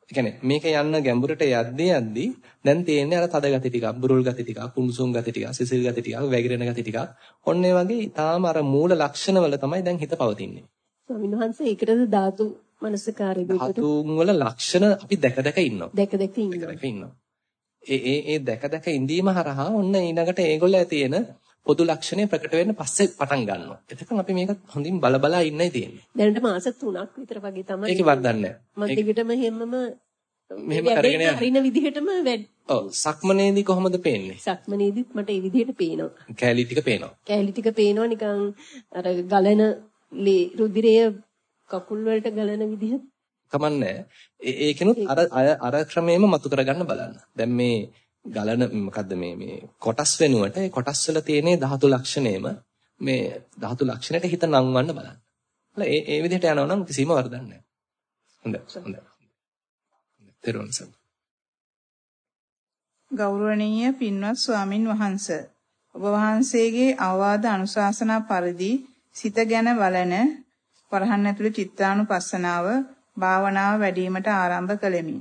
ඒ කියන්නේ මේක යන්න ගැඹුරට යද්දී යද්දී දැන් තියෙන්නේ අර තද ගති ටිකක්, බුරුල් ගති ටිකක්, කුණුසුම් ගති ටිකක්, සිසිල් ගති ටිකක්, වැగిරෙන ගති ටිකක්. ඔන්න ඒ වගේ ඊටාම අර මූල ලක්ෂණ වල තමයි දැන් හිත පවතින්නේ.
ස්වාමීන් වහන්සේ ඒකටද ධාතු මනසකාරී දෙකට
ධාතුන් වල ලක්ෂණ අපි.
දැක දැක ඉන්නවා.
දැක දැක ඉන්නවා. ඒ ඒ ඒ දැක දැක ඉඳීම හරහා ඔන්න ඊළඟට ඒගොල්ලෝ තියෙන පොදු ලක්ෂණය ප්‍රකට වෙන්න පස්සේ පටන් ගන්නවා. එතකන් අපි මේක හොඳින් බල බලා ඉන්නයි තියෙන්නේ.
දැනට මාස 3ක් විතර වගේ තමයි.
ඒකේ වර්ධන්නේ නැහැ.
මම දිගටම හැමම
මෙහෙම කරගෙන යනවා.
හරින විදිහටම.
ඔව් සක්මනේදී කොහොමද පේන්නේ?
සක්මනේදීත් මට ඒ විදිහට පේනවා.
කෑලි ටික පේනවා.
කෑලි ටික පේනවා නිකන් අර ගලන රුධිරය කකුල් වලට ගලන විදිහ.
කමන්නේ. ඒකෙනුත් අර අර ක්‍රමෙම මතු කරගන්න බලන්න. දැන් මේ ගලන මොකද්ද මේ මේ කොටස් වෙනුවට ඒ කොටස් වල තියෙන ධාතු ලක්ෂණයම මේ ධාතු ලක්ෂණයට හිත නංවන්න බලන්න. ඒ ඒ විදිහට යනවා නම් කිසිම වරදක් නැහැ. හොඳයි. හොඳයි. තෙරුවන් සරණයි.
ගෞරවනීය පින්වත් ස්වාමින් වහන්සේ ඔබ වහන්සේගේ අවවාද අනුශාසනා පරිදි සිත ගැන බලන වරහන් ඇතුළු චිත්තානුපස්සනාව භාවනාව වැඩිවීමට ආරම්භ කළෙමි.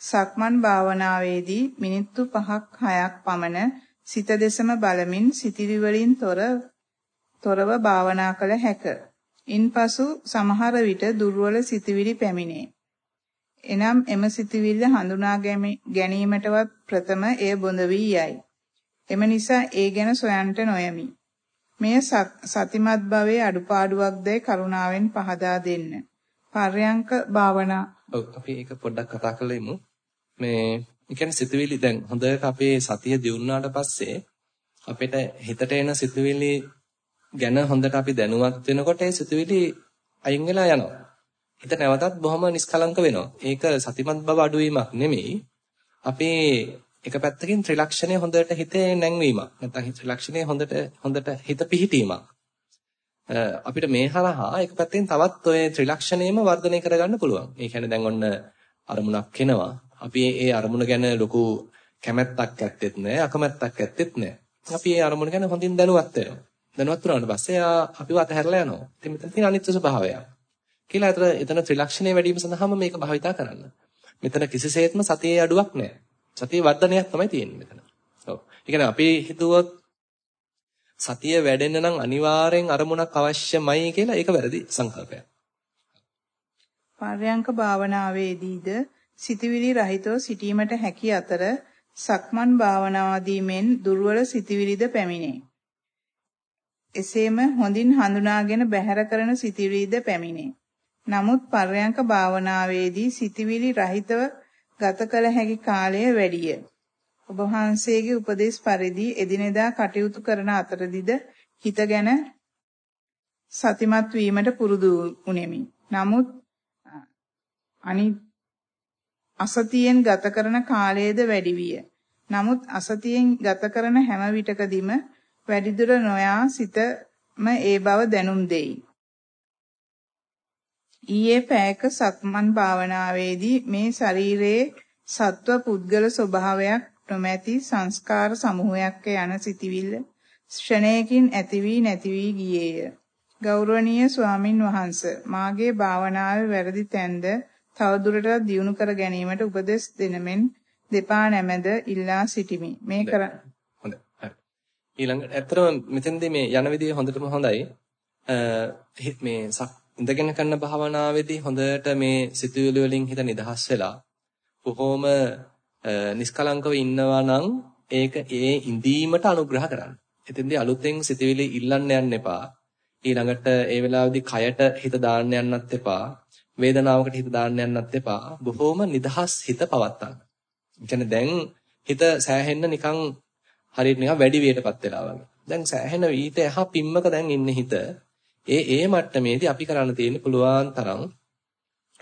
සක්මන් භාවනාවේදී මිනිත්තු 5ක් 6ක් පමණ සිත දෙසම බලමින් සිතිවි වලින් තොර තොරව භාවනා කළ හැක. ඉන්පසු සමහර විට දුර්වල සිතිවිලි පැමිණේ. එනම් එම සිතිවිල්ල හඳුනා ගැනීමටවත් ප්‍රථම එය බොඳ වී යයි. එම නිසා ඒ ගැන සොයන්ට නොයමි. මෙය සතිමත් භවයේ අඩුපාඩුවක්දයි කරුණාවෙන් පහදා දෙන්න. පර්යංක භාවනා.
ඔව් අපි ඒක පොඩ්ඩක් කතා කළෙමු. මේ ඒ කියන්නේ සිතුවිලි දැන් හොඳට අපේ සතිය දියුණුවාට පස්සේ අපිට හිතට එන සිතුවිලි ගැන හොඳට අපි දැනුවත් වෙනකොට ඒ සිතුවිලි අයින් වෙලා යනවා. හිත නැවතත් බොහොම නිස්කලංක වෙනවා. ඒක සතිමත් බව අඩුවීමක් නෙමෙයි. අපේ එක පැත්තකින් ත්‍රිලක්ෂණය හොඳට හිතේ නැංවීමක්. නැත්නම් ත්‍රිලක්ෂණය හොඳට හොඳට හිත පිහිටීමක්. අපිට මේ හරහා එක පැත්තෙන් තවත් ඔය ත්‍රිලක්ෂණයම වර්ධනය කරගන්න පුළුවන්. ඒ කියන්නේ දැන් ඔන්න අරමුණක් එනවා. අපි ඒ අරමුණ ගැන ලොකු කැමැත්තක් ඇත්තෙත් නැහැ, අකමැත්තක් ඇත්තෙත් නැහැ. අපි ඒ අරමුණ ගැන හොඳින් දැනුවත් වෙනවා. දැනුවත් වුණාට පස්සේ අපිව අතහැරලා යනවා. ඉතින් මෙතන තියෙන අනිත්‍ය ස්වභාවය. කියලා අතන එතන ත්‍රිලක්ෂණය වැඩි වීම සඳහාම මේක භාවිතා කරන්න. මෙතන කිසිසේත්ම සතියේ අඩුවක් නැහැ. සතියේ වර්ධනයක් තමයි තියෙන්නේ මෙතන. ඔව්. ඒ කියන්නේ අපි හිතුවොත් සතිය වැඩෙන්න නම් අනිවාර්යෙන් අරමුණක් අවශ්‍යමයි කියලා ඒක වැරදි සංකල්පයක්.
පර්යංක භාවනාවේදීද සිතවිලි රහිතව සිටීමට හැකි අතර සක්මන් භාවනාවදී මෙන් දුර්වල සිතවිලිද පැමිණේ. එසේම හොඳින් හඳුනාගෙන බැහැර කරන සිතවිලිද පැමිණේ. නමුත් පර්යංක භාවනාවේදී සිතවිලි රහිතව ගත කළ හැකි කාලය වැඩිය. ඔබ වහන්සේගේ උපදේශ පරිදි එදිනෙදා කටයුතු කරන අතරදිද හිතගෙන සතිමත් වීමට පුරුදු වුනේමි. නමුත් අනි අසතියෙන් ගත කරන කාලයේද වැඩි විය. නමුත් අසතියෙන් ගත කරන හැම විටකදීම වැඩිදුර නොයා සිතම ඒ බව දැනුම් දෙයි. ඊයේ පැයක සක්මන් භාවනාවේදී මේ ශරීරයේ සත්ව පුද්ගල ස්වභාවයක් නොමැති සංස්කාර සමූහයක් යන සිටිවිල්ල ශ්‍රණයකින් ඇති වී නැති වී ගියේය. ගෞරවනීය ස්වාමින් වහන්සේ මාගේ භාවනාවේ වැරදි තැන්ද තවදුරටත් දියුණු කර ගැනීමට උපදෙස් දෙනමෙන් දෙපා නැමෙද ඉල්ලා සිටිමි. මේ කර
හොඳයි. හරි. ඊළඟට ඇත්තටම මෙතෙන්දී මේ යන විදිය හොඳටම හොඳයි. මේ ඉඳගෙන කරන භාවනාවේදී හොඳට මේ සිතුවිලි වලින් හිත නිදහස් වෙලා බොහොම නිස්කලංකව ඉන්නවා නම් ඒක ඒ ඉඳීමට අනුග්‍රහ කරන්න. එතෙන්දී අලුතෙන් සිතුවිලි ඉල්ලන්න යන්න එපා. ඊළඟට ඒ වෙලාවේදී කයට හිත දාන්න යන්නත් එපා. වේදනාවකට හිත දාන්න යන්නත් එපා. බොහොම නිදහස් හිත පවත්තන්න. කියන්නේ දැන් හිත සෑහෙන්න නිකන් හරියට නිකන් වැඩි වියටපත් වෙලා වගේ. දැන් සෑහෙන ඊට එහා පිම්මක දැන් ඉන්නේ හිත. ඒ ඒ මට්ටමේදී අපි කරන්න තියෙන්නේ පුළුවන් තරම්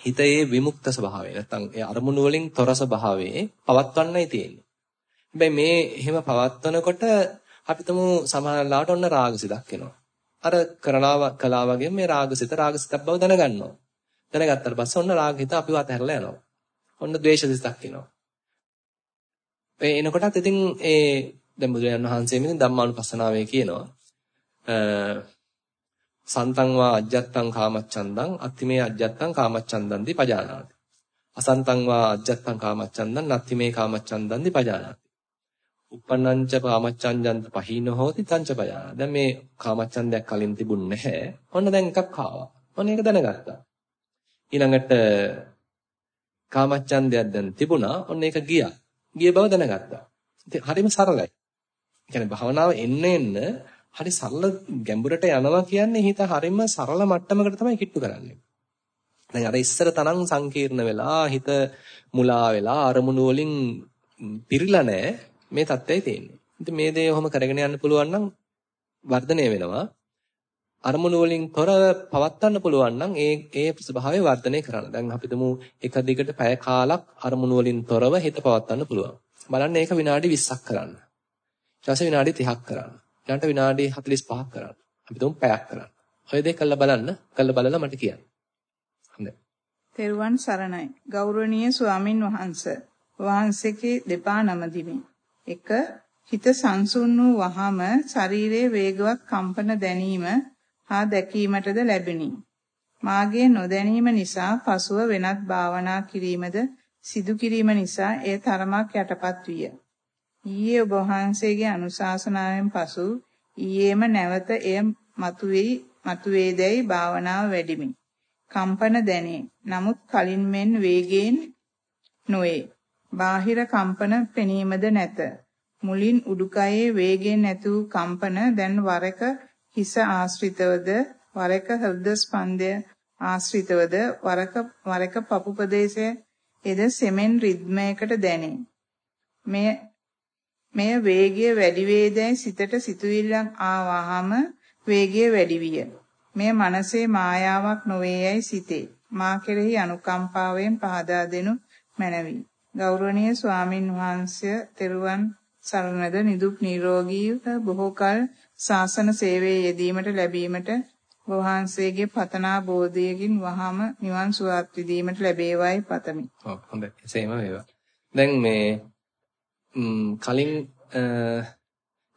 හිතේ විමුක්ත ස්වභාවය නැත්නම් ඒ අරමුණු වලින් තොර ස්වභාවයේ පවත්වන්නයි තියෙන්නේ. හැබැයි මේ එහෙම පවත්වනකොට අපි තමු සමානලාවට ඔන්න රාගසිතක් එනවා. අර කරලා කලා වගේ මේ රාගසිත රාගසිතක් බව දැනගන්නවා. දැනගත්තාට පස්සේ ඔන්න රාගහිත අපිව අතහැරලා යනවා. ඔන්න ද්වේෂසිතක් එනවා. ඒ එනකොටත් ඉතින් ඒ දැන් බුදුරජාණන් වහන්සේ මෙතන ධම්මානුපස්සනාවේ කියනවා සන්තං වා අජ්ජත්තං කාමච්ඡන්දං අත්තිමේ අජ්ජත්තං කාමච්ඡන්දං දිපජානාති. අසන්තං වා අජ්ජත්තං කාමච්ඡන්දං නත්තිමේ කාමච්ඡන්දං දිපජානාති. uppannanච කාමච්ඡන්දන්ත පහින හෝති තංච පජාන. දැන් මේ කාමච්ඡන්දයක් කලින් තිබුණ නැහැ. ඔන්න දැන් එකක් ආවා. ඔන්න ඒක දැනගත්තා. ඊළඟට කාමච්ඡන්දයක් දැන් තිබුණා. ඔන්න ඒක ගියා. ගිය බව දැනගත්තා. ඉතින් හරිම සරලයි. කියන්නේ භවනාව එන්න එන්න හරි සරල ගැඹුරට යනවා කියන්නේ හිත හරිම සරල මට්ටමකට තමයි කිට්ටු කරන්නේ. දැන් අර ඉස්සර තරම් සංකීර්ණ වෙලා හිත මුලා වෙලා අරමුණු වලින් පිරීලා නැහැ මේ தත්ත්වය තියෙන්නේ. ඉතින් මේ දේ ඔහොම කරගෙන යන්න පුළුවන් නම් වර්ධනය වෙනවා. අරමුණු වලින් තොර පවත්වන්න පුළුවන් නම් ඒ ඒ ස්වභාවය වර්ධනය කරන්න. දැන් අපි තුමු එක දිගට පැය කාලක් අරමුණු වලින් තොරව හිත පවත්වන්න පුළුවන්. බලන්න ඒක විනාඩි 20ක් කරන්න. ඊට පස්සේ විනාඩි 30ක් කරන්න. ඊළඟට විනාඩි 45ක් කරන්න. අපි තුමු පැයක් කරන්න. ඔය දෙක කළා බලන්න. කළා බලලා මට කියන්න. හොඳයි.
තෙරුවන් සරණයි. ගෞරවනීය ස්වාමින් වහන්සේ. වහන්සේගේ දෙපා නමදිමි. 1. හිත සංසුන් වූ වහම ශරීරයේ වේගවත් කම්පන දැනීම හා දැකීමටද ලැබිනි. මාගේ නොදැනීම නිසා පසුව වෙනත් භාවනා කිරීමද සිදු කිරීම නිසා එය තරමක් යටපත් විය. ඊයේ ඔබ වහන්සේගේ අනුශාසනාවෙන් පසු ඊයේම නැවත එය මතුවේයි මතුවේදැයි භාවනාව වැඩිමි. කම්පන දැනේ. නමුත් කලින් මෙන් වේගයෙන් නොවේ. බාහිර කම්පන පෙනීමද නැත. මුලින් උඩුකයේ වේගයෙන් නැතු කම්පන දැන් වරක හිස ආශ්‍රිතවද වරක හෘද ස්පන්දය ආශ්‍රිතවද වරක වරක පපු ප්‍රදේශයේ එද සෙමෙන් රිද්මයකට දැනේ. මෙය මෙය වේගය වැඩි වේදැයි සිතට සිතුවිල්ලක් ආවහම වේගය වැඩි විය. මෙය මනසේ මායාවක් නොවේයයි සිතේ. මා කෙරෙහි අනුකම්පාවෙන් පහදා දෙනු මැනවි. ගෞරවනීය ස්වාමින් වහන්සේ තෙරුවන් සරණද නිදුක් නිරෝගීව බොහෝ කල ශාසන සේවයේ යෙදීමට ලැබීමට වහන්සේගේ පතනා බෝධියකින් වහම නිවන් සුවත් විදීමට ලැබේවායි පතමි.
ඔව් හොඳයි. එසේම වේවා. දැන් මේ කලින්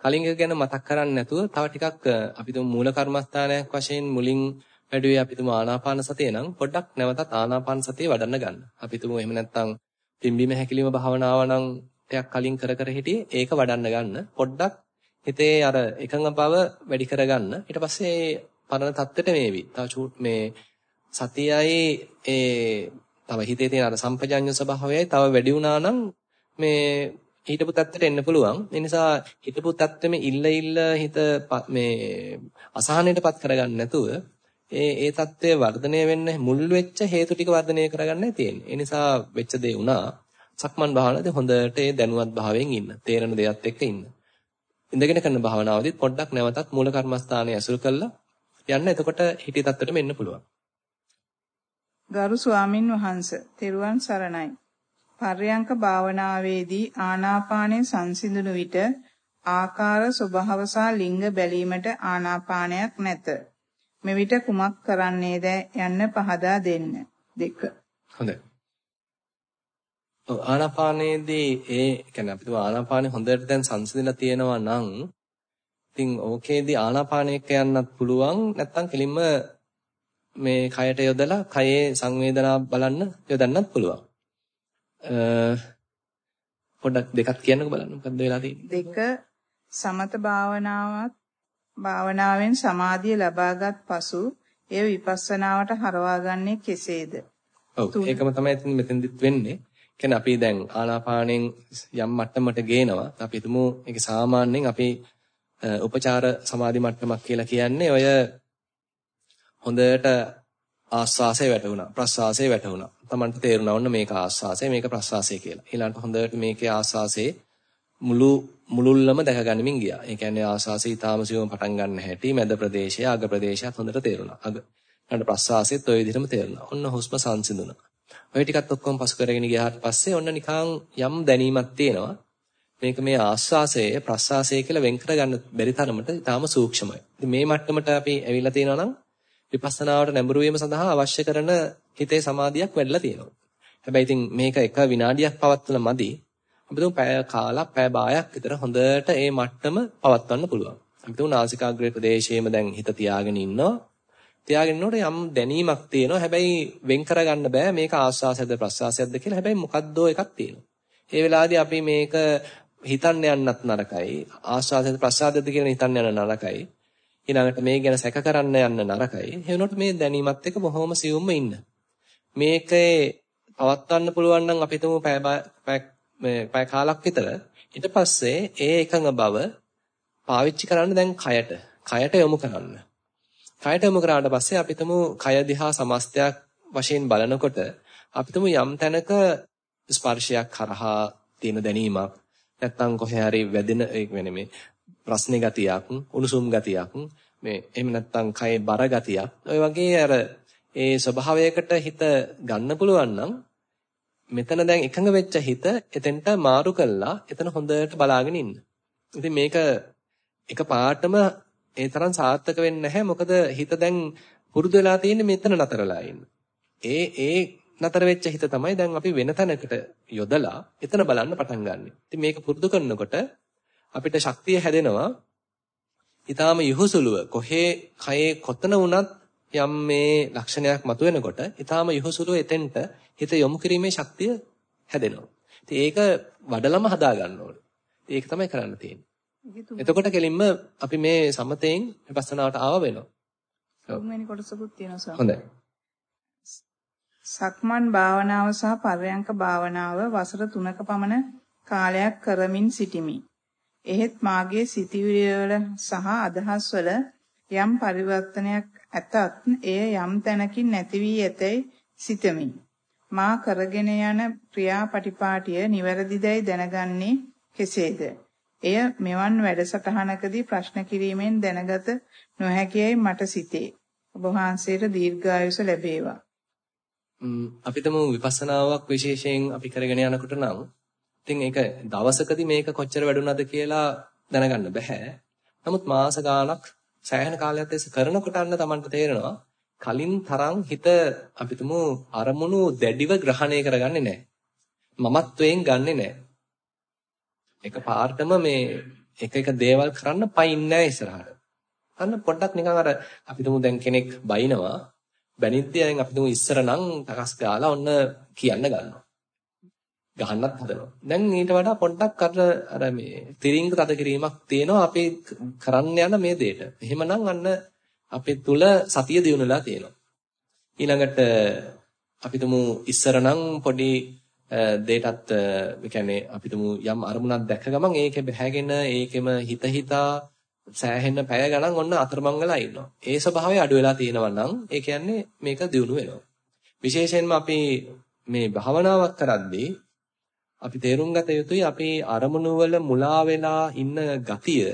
කලින් එක ගැන මතක් කරන්නේ නැතුව තව ටිකක් අපි තුමු මූල කර්මස්ථානයක් වශයෙන් මුලින් වැඩුවේ අපි තුමු ආනාපාන සතිය නම් පොඩ්ඩක් නැවතත් ආනාපාන සතිය වඩන්න ගන්න. අපි තුමු එහෙම නැත්නම් පිම්බීම හැකිලිම භාවනාව නම් ටිකක් කලින් කර කර හිටියේ ඒක වඩන්න ගන්න. පොඩ්ඩක් හිතේ අර එකඟ බව වැඩි කරගන්න. ඊට පස්සේ පරණ தත්ත්වයට මේවි. තව මේ සතියයි ඒ තව හිතේ තියෙන අර සම්පජඤ්ඤ ස්වභාවයයි තව වැඩි වුණා නම් මේ හිතපු තත්ත්වයට එන්න පුළුවන්. ඒ නිසා හිතපු තත්ත්වෙම ඉල්ල ඉල්ල හිත මේ අසහනයටපත් කරගන්න නැතුව ඒ ඒ தත්ත්වය වර්ධනය වෙන්න මුල් වෙච්ච හේතු ටික වර්ධනය කරගන්නයි තියෙන්නේ. ඒ නිසා වෙච්ච දේ වුණා. සක්මන් භාවනාවේ හොඳට ඒ දැනුවත් භාවයෙන් ඉන්න. තේරෙන දේත් එක්ක ඉන්න. ඉඳගෙන කරන භාවනාවදිත් පොඩ්ඩක් නැවතත් මූල කර්මස්ථානය ඇසුරු කරලා යන්න එතකොට හිතේ தත්ත්වෙට මෙන්න පුළුවන්.
ගරු ස්වාමින් වහන්සේ තෙරුවන් සරණයි. පර්යංක භාවනාවේදී ආනාපානය සංසිඳුණු විට ආකාර ස්වභාව සහ ලිංග බැලීමට ආනාපානයක් නැත. මෙවිට කුමක් කරන්නේද යන්න පහදා දෙන්න. දෙක.
හොඳයි. ඔව් ආනාපානයේදී ඒ කියන්නේ අපිට ආනාපානෙ හොඳට දැන් සංසිඳලා තියෙනවා නම් ඉතින් ඕකේදී ආනාපානයක යන්නත් පුළුවන් නැත්නම් කෙලින්ම මේ කයට යොදලා කයේ සංවේදනා බලන්න යොදන්නත් පුළුවන්. පොඩ්ඩක් දෙකක් කියන්නකෝ බලන්න මොකද්ද වෙලා තියෙන්නේ.
දෙක සමත භාවනාවත් භාවනාවෙන් සමාධිය ලබාගත් පසු එය විපස්සනාවට හරවාගන්නේ කෙසේද?
ඔව් ඒකම තමයි ඉතින් මෙතෙන්දිත් වෙන්නේ. කියන්නේ අපි දැන් ආනාපානෙන් යම් මට්ටමකට ගේනවා. අපි හිතමු ඒක සාමාන්‍යයෙන් අපි උපචාර සමාධි මට්ටමක් කියලා කියන්නේ ඔය හොඳට ආස්වාසේ වැටුණා ප්‍රස්වාසේ වැටුණා. Tamanට තේරුණා වොන්න මේක ආස්වාසේ මේක ප්‍රස්වාසේ කියලා. ඊළඟට හොඳට මේකේ ආස්වාසේ මුළු මුලුල්ලම දැක ගනිමින් ගියා. ඒ කියන්නේ ආස්වාසේ ඊටාම සියුම් පටන් ගන්න හැටි මැද ප්‍රදේශය අග ප්‍රදේශයත් හොඳට තේරුණා. අග ඊළඟට ප්‍රස්වාසෙත් ওই විදිහටම තේරුණා. ඔන්න හුස්ම සංසිඳුණා. ඔය ටිකත් ඔක්කොම පසු කරගෙන ගියාට පස්සේ ඔන්න නිකන් යම් දැනීමක් තියෙනවා. මේක මේ ආස්වාසය ප්‍රස්වාසය කියලා වෙන් කරගන්න බැරි තරමට ඊටාම සූක්ෂමයි. ඉතින් මේ මට්ටමට අපි ඇවිල්ලා තියෙනවා නම් විපස්සනාවට නැඹුරු වීම සඳහා අවශ්‍ය කරන හිතේ සමාධියක් වැඩිලා තියෙනවා. හැබැයි ඉතින් මේක එක විනාඩියක් පවත්වන මදි. අපි තුන් පැය කාලක් පැය භාගයක් විතර හොඳට ඒ මට්ටම පවත්වන්න පුළුවන්. අපි තුන් නාසිකාග්‍රේ ප්‍රදේශයේම දැන් හිත තියාගෙන ඉන්නවා. තියාගෙන ඉන්නකොට යම් දැනීමක් තියෙනවා. හැබැයි වෙන් කරගන්න බෑ මේක ආස්වාසයක්ද ප්‍රස්වාසයක්ද කියලා. හැබැයි මොකද්දෝ එකක් තියෙනවා. ඒ වෙලාවේදී අපි මේක හිතන්න යන්නත් නරකයි. ආස්වාසයද ප්‍රස්වාසයද කියලා හිතන්න යන නරකයි. ඊළඟට මේ ගැන සැක කරන්න යන්න නරකයි. ඒ වුණොත් මේ දැනීමත් එක්ක බොහොම සියුම්ම ඉන්න. මේකේ පවත්වන්න පුළුවන් නම් අපි හිතමු පැය පැය කාලක් විතර. ඊට පස්සේ ඒ එකඟ බව පාවිච්චි කරන්න දැන් කයට. කයට යොමු කරන්න. කයට යොමු කරාට පස්සේ අපි හිතමු කය දිහා සමස්තයක් වශයෙන් බලනකොට අපි හිතමු යම් තැනක ස්පර්ශයක් කරහා තියෙන දැනීමක් නැත්තම් කොහේ හරි වැදෙන ඒ කියන්නේ මේ ප්‍රශ්නේ ගතියක්, උණුසුම් ගතියක්, මේ එහෙම නැත්නම් කයේ බර ගතියක්. ඔය වගේ අර ඒ ස්වභාවයකට හිත ගන්න පුළුවන් නම් මෙතන දැන් එකඟ වෙච්ච හිත එතෙන්ට මාරු කළා එතන හොඳට බලාගෙන ඉන්න. ඉතින් මේක එක පාටම ඒ තරම් සාර්ථක වෙන්නේ නැහැ. මොකද හිත දැන් පුරුදු වෙලා තියෙන්නේ මෙතන නතරලා ඉන්න. ඒ ඒ නතර වෙච්ච හිත තමයි දැන් අපි වෙන තැනකට යොදලා එතන බලන්න පටන් ගන්නෙ. ඉතින් මේක පුරුදු කරනකොට අපිට ශක්තිය හැදෙනවා. ඊටාම යහුසුලුව කොහේ කයේ කොතන වුණත් යම් මේ ලක්ෂණයක් මතුවෙනකොට ඊටාම යහුසුලුව එතෙන්ට හිත යොමු කිරීමේ ශක්තිය හැදෙනවා. ඉතින් ඒක වඩලම හදා ගන්න ඕනේ. ඒක තමයි කරන්න තියෙන්නේ. එතකොට කෙලින්ම අපි මේ සමතෙන් විපස්සනාවට ආව වෙනවා.
තුන්වෙනි කොටසකුත් තියෙනවා සර්.
හොඳයි.
සක්මන් භාවනාව සහ පර්යංක භාවනාව වසර 3ක පමණ කාලයක් කරමින් සිටිමි. එහෙත් මාගේ සිතිවිලි වල සහ අදහස් වල යම් පරිවර්තනයක් ඇතත් එය යම් තැනකින් නැති වී ඇතැයි සිතමි. මා කරගෙන යන ක්‍රියාපටිපාටිය නිවැරදිදයි දැනගන්නේ කෙසේද? එය මෙවන් වැඩසටහනකදී ප්‍රශ්න කිරීමෙන් දැනගත නොහැකියයි මට සිතේ. ඔබ වහන්සේට දීර්ඝායුෂ ලැබේවා.
අපිටම විපස්සනාවක් විශේෂයෙන් අපි කරගෙන යනකොට නම් ඉතින් ඒක දවසකදී මේක කොච්චර වැඩුණාද කියලා දැනගන්න බෑ. නමුත් මාස ගාණක් සෑහෙන කාලයක් තිස්සේ කරනකොට අන්න Tamanට තේරෙනවා කලින් තරම් හිත අපිටම අරමුණු දැඩිව ග්‍රහණය කරගන්නේ නැහැ. මමත්වයෙන් ගන්නෙ නැහැ. එක පාර්ටම මේ එක එක දේවල් කරන්න පයින්නේ නැහැ ඉස්සරහට. අන්න පොඩ්ඩක් නිකන් අර අපිටම දැන් කෙනෙක් බයිනවා බැනිද්දී දැන් අපිටම ඉස්සර නම් තකස් ගාලා ඔන්න කියන්න ගන්නවා. ගහන්නත් හදනවා. දැන් ඊට වඩා පොඩ්ඩක් අර අර මේ තිරින්ග තද කිරීමක් තියෙනවා අපි කරන්න යන මේ දෙයට. එහෙමනම් අන්න අපේ තුල සතිය දියුණුලා තියෙනවා. ඊළඟට අපිටම ඉස්සර නම් පොඩි දෙයටත් ඒ කියන්නේ අපිටම යම් අරමුණක් දැක්ක ගමන් ඒකේ බහැගෙන ඒකෙම හිත හිතා සෑහෙන පැය ගණන් ඔන්න අතරමං වෙලා ඉන්නවා. ඒ ස්වභාවය අඩු වෙලා තියෙනවා නම් ඒ කියන්නේ මේක දියුණු වෙනවා. විශේෂයෙන්ම අපි මේ භාවනාවක් කරද්දී අපි තේරුම් ගත යුතුයි අපි අරමුණු වල මුලා වෙලා ඉන්න ගතිය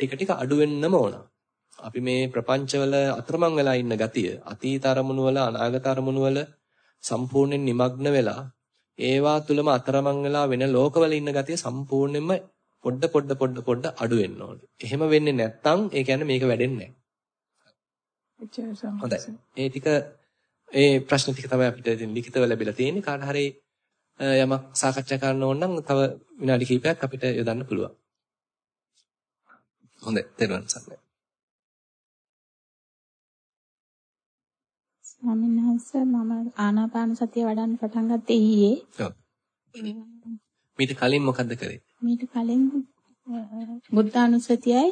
ටික ටික අඩු වෙන්නම ඕන. අපි මේ ප්‍රපංචවල අතරමං වෙලා ඉන්න ගතිය අතීත අරමුණු වල අනාගත අරමුණු වල සම්පූර්ණයෙන් নিমগ্ন වෙලා ඒවා තුලම අතරමං වෙලා වෙන ලෝකවල ඉන්න ගතිය සම්පූර්ණයෙන්ම පොඩ පොඩ පොඩ පොඩ අඩු වෙන්න ඕනේ. එහෙම වෙන්නේ නැත්නම් ඒ කියන්නේ මේක වැඩෙන්නේ නැහැ. හොඳයි. ඒ ටික ඒ ප්‍රශ්න ටික තමයි අපිට ඉතින් ලිඛිතව ලැබිලා තියෙන්නේ. කාට හරි යමක් සාකච්ඡා කරන්න ඕන නම් තව විනාඩි කිහිපයක් අපිට යොදන්න පුළුවන්. හොඳයි. තේරුවන් සරණයි.
ස්වාමීන් වහන්සේ මම ආනාපාන සතිය වඩන්න පටන් ගත්තේ ඊයේ.
ඔව්. මීට කලින් මොකද්ද කරේ?
මීට කලින් බුද්ධානුස්සතියයි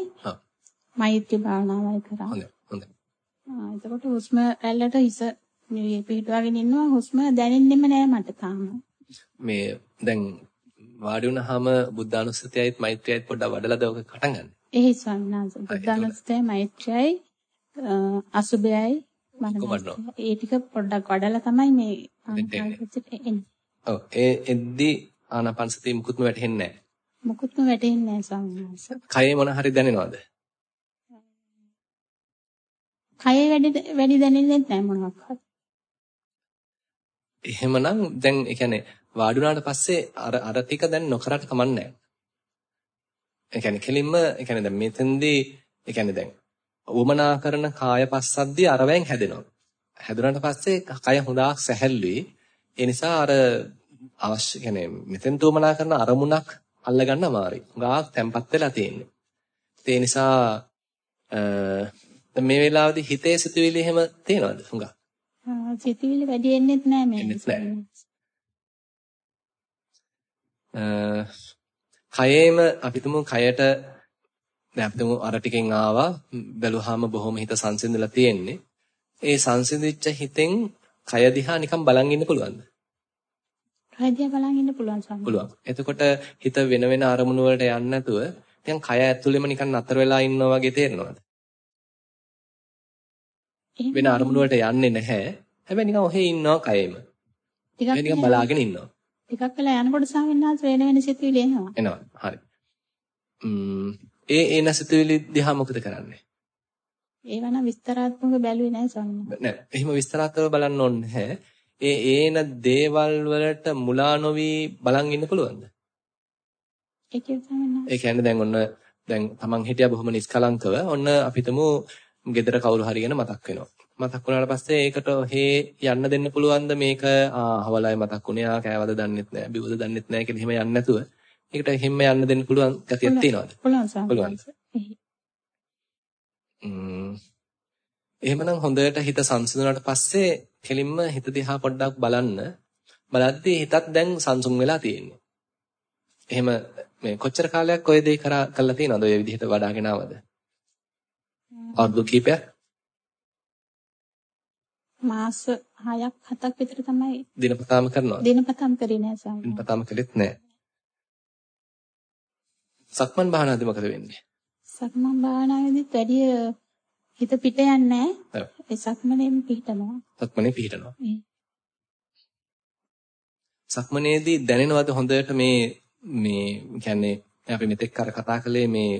මෛත්‍රී භාවනාවයි කරා.
හොඳයි. හොඳයි.
ආ එතකොට හුස්ම රැල්ලට හිස පිටවාගෙන ඉන්නවා හුස්ම දැනෙන්නෙම නෑ මට තාම.
මේ දැන් වාඩි වුණාම බුද්ධානුස්සතියයිත් මෛත්‍රියයිත් පොඩ්ඩක් වඩලාද ඔක පටන් ගන්න.
එහි ස්වාමීන් වහන්සේ බුද්ධානුස්සතියයි මෛත්‍රියයි අසුබයයි ඒ ටික පොඩ්ඩක් වඩලා තමයි මේ එන්නේ.
ඔව් ඒ එද්දි ආනාපානසතිය මුකුත්ම වැටහෙන්නේ නැහැ.
මුකුත්ම වැටෙන්නේ නැහැ ස්වාමීන් වහන්සේ.
කයේ මොන හරි දැනෙනවද?
කයේ වැඩි වැඩි දැනෙන්නේ නැහැ මොනවාක්වත්.
එහෙමනම් දැන් ඒ කියන්නේ වාඩි වුණාට පස්සේ අර අර ටික දැන් නොකරට කමන්නේ නැහැ. ඒ කියන්නේ කෙලින්ම ඒ කියන්නේ දැන් මෙතෙන්දී ඒ කියන්නේ දැන් වමනා කරන කාය පස්සද්දී අරවැයෙන් හැදෙනවා. හැදුනට පස්සේ කය හොඳක් සැහැල්ලුයි. ඒ නිසා අර අවශ්‍ය කියන්නේ මෙතෙන් තුමනා කරන අරමුණක් අල්ලගන්න අමාරුයි. ගාක් තැම්පත් වෙලා තියෙන්නේ. ඒ නිසා මේ වෙලාවේදී හිතේ සිතුවිලි එහෙම තියෙනවද හුඟක්?
සිතුවිලි වැඩි එන්නේත් නැහැ මේ.
එන්නේත් නැහැ. කයේම අපි තුමු කයට දැන් අපි තුමු අර ටිකෙන් ආවා බැලුවාම බොහොම හිත සංසිඳලා තියෙන්නේ. ඒ සංසිඳිච්ච හිතෙන් කය දිහා නිකන් බලන් ඉන්න පුළුවන්ද?
කය දිහා බලන් ඉන්න පුළුවන් සම්මත.
පුළුවන්. එතකොට හිත වෙන වෙන අරමුණු වලට යන්නේ නැතුව දැන් කය ඇතුළෙම නිකන් නතර වෙලා ඉන්නවා වගේ තේරෙනවද? වෙන අරමුණු වලට යන්නේ නැහැ. හැබැයි නිකන් ඔහේ ඉන්නවා කයෙම. ටිකක් නිකන් බලාගෙන ඉන්නවා.
ටිකක් වෙලා යනකොට සාමින්නාස් වෙන වෙන සිතුවිලි එනවා.
එනවා. හරි. ම්ම් ඒ එන සිතුවිලි දිහා මොකද කරන්නේ?
ඒව නම් විස්තරාත්මකව බැලුවේ නැහැ ස්වාමීන්
නෑ. එහෙම විස්තරාත්මකව බලන්න ඕනේ නැහැ. ඒ ඒන දේවල් වලට මුලා නොවි බලන් ඉන්න පුළුවන්ද?
ඒ කියන්නේ
ඒ කියන්නේ දැන් ඔන්න දැන් Taman හිටියා බොහොම නිස්කලංකව. ඔන්න අපිටම ගෙදර කවුරු හරි ගැන මතක් වෙනවා. මතක් වුණාට පස්සේ ඒකට හේ යන්න දෙන්න පුළුවන්ද? මේක? ආහවලයි මතක් වුණේ. ආ කෑවද? දන්නෙත් නැහැ බිව්වද? දන්නෙත් නැහැ කියලා එහෙම යන්නේ නැතුව ඒකට එහෙම යන්න දෙන්න පුළුවන් ගතියක් තියෙනවද?
පුළුවන් සාම.
පුළුවන් එහෙමනම් හොඳට හිත සංසිඳුණාට පස්සේ කෙලින්ම හිත දිහා පොඩ්ඩක් බලන්න. බලද්දී හිතත් දැන් සංසුන් වෙලා තියෙන්නේ. එහෙම මේ කොච්චර කාලයක් ඔය දේ කරා කළා තියෙනවද? ඔය විදිහට වඩාගෙන ආවද අවුරුදු කීපයක්
මාස 6ක් 7ක් විතර තමයි
දිනපතාම කරනවා.
දිනපතාම කරේ නෑ ස්වාමීනි.
දිනපතාම කළෙත් නෑ. සක්මන් භාවනාවේදී මොකද වෙන්නේ?
සක්මන් භාවනාවේදීත් වැඩි හිත පිට යන්නේ නෑ. ඒ සක්මනේම පිටනවා.
සක්මනේ පිටනවා. සක්මනේදී දැනෙනවද හොඳට මේ මේ කියන්නේ අපි මෙතෙක් කර කතා කළේ මේ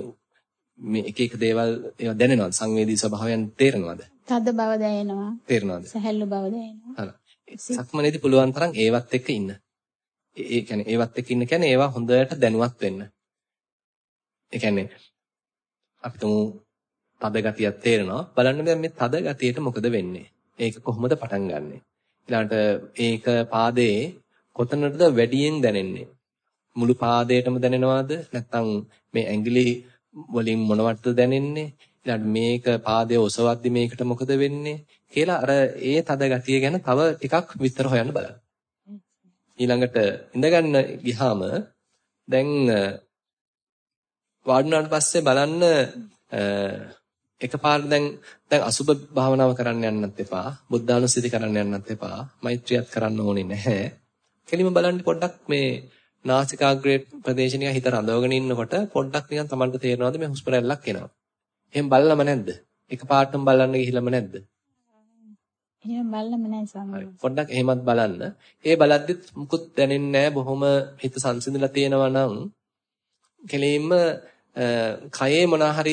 මේ එක එක දේවල් ඒවා දැනෙනවද සංවේදී ස්වභාවයන් තේරෙනවද
තද බව දැනෙනවා.
තේරෙනවද?
සැහැල්ලු බව දැනෙනවා.
හරි. සක්මනේදී පුළුවන් තරම් ඒවත් එක්ක ඉන්න. ඒ කියන්නේ ඒවත් එක්ක ඉන්න කියන්නේ ඒවා හොඳට දැනුවත් වෙන්න. ඒ කියන්නේ අපි තුමු තද ගතියක් තේරෙනවා. බලන්න දැන් මේ තද ගතියට මොකද වෙන්නේ? ඒක කොහොමද පටන් ගන්නෙ? ඊළඟට ඒක පාදයේ කොතනටද වැඩියෙන් දැනෙන්නේ? මුළු පාදයටම දැනෙනවද? නැත්නම් මේ ඇඟිලි වලින් මොනවටද දැනෙන්නේ? ඊළඟ මේක පාදයේ ඔසවද්දි මේකට මොකද වෙන්නේ කියලා අර ඒ තද ගතිය ගැන තව ටිකක් විස්තර හොයන්න බලන්න. ඊළඟට ඉඳගන්න ගියාම දැන් වාඩුණාට පස්සේ බලන්න එකපාරට දැන් දැන් අසුබ භාවනාව කරන්න යන්නත් එපා බුද්ධානුස්සති කරන්න යන්නත් එපා මෛත්‍රියත් කරන්න ඕනේ නැහැ කෙලිම බලන්න පොඩ්ඩක් මේ නාසිකාග්‍රේ ප්‍රදේශනික හිත රඳවගෙන ඉන්නකොට පොඩ්ඩක් නිකන් Tamanට තේරෙනවද මේ හුස්ම රැල්ලක් එනවා එහෙම බලලම නැද්ද? එකපාරටම බලන්න ගිහිල්ලාම නැද්ද?
එහෙම බලලම නැහැ ස්වාමීනි.
පොඩ්ඩක් එහෙමත් බලන්න. ඒ බලද්දිත් මුකුත් දැනෙන්නේ. බොහොම හිත සංසිඳලා තියෙනවා නම් කෙලින්ම කයේ මොනවා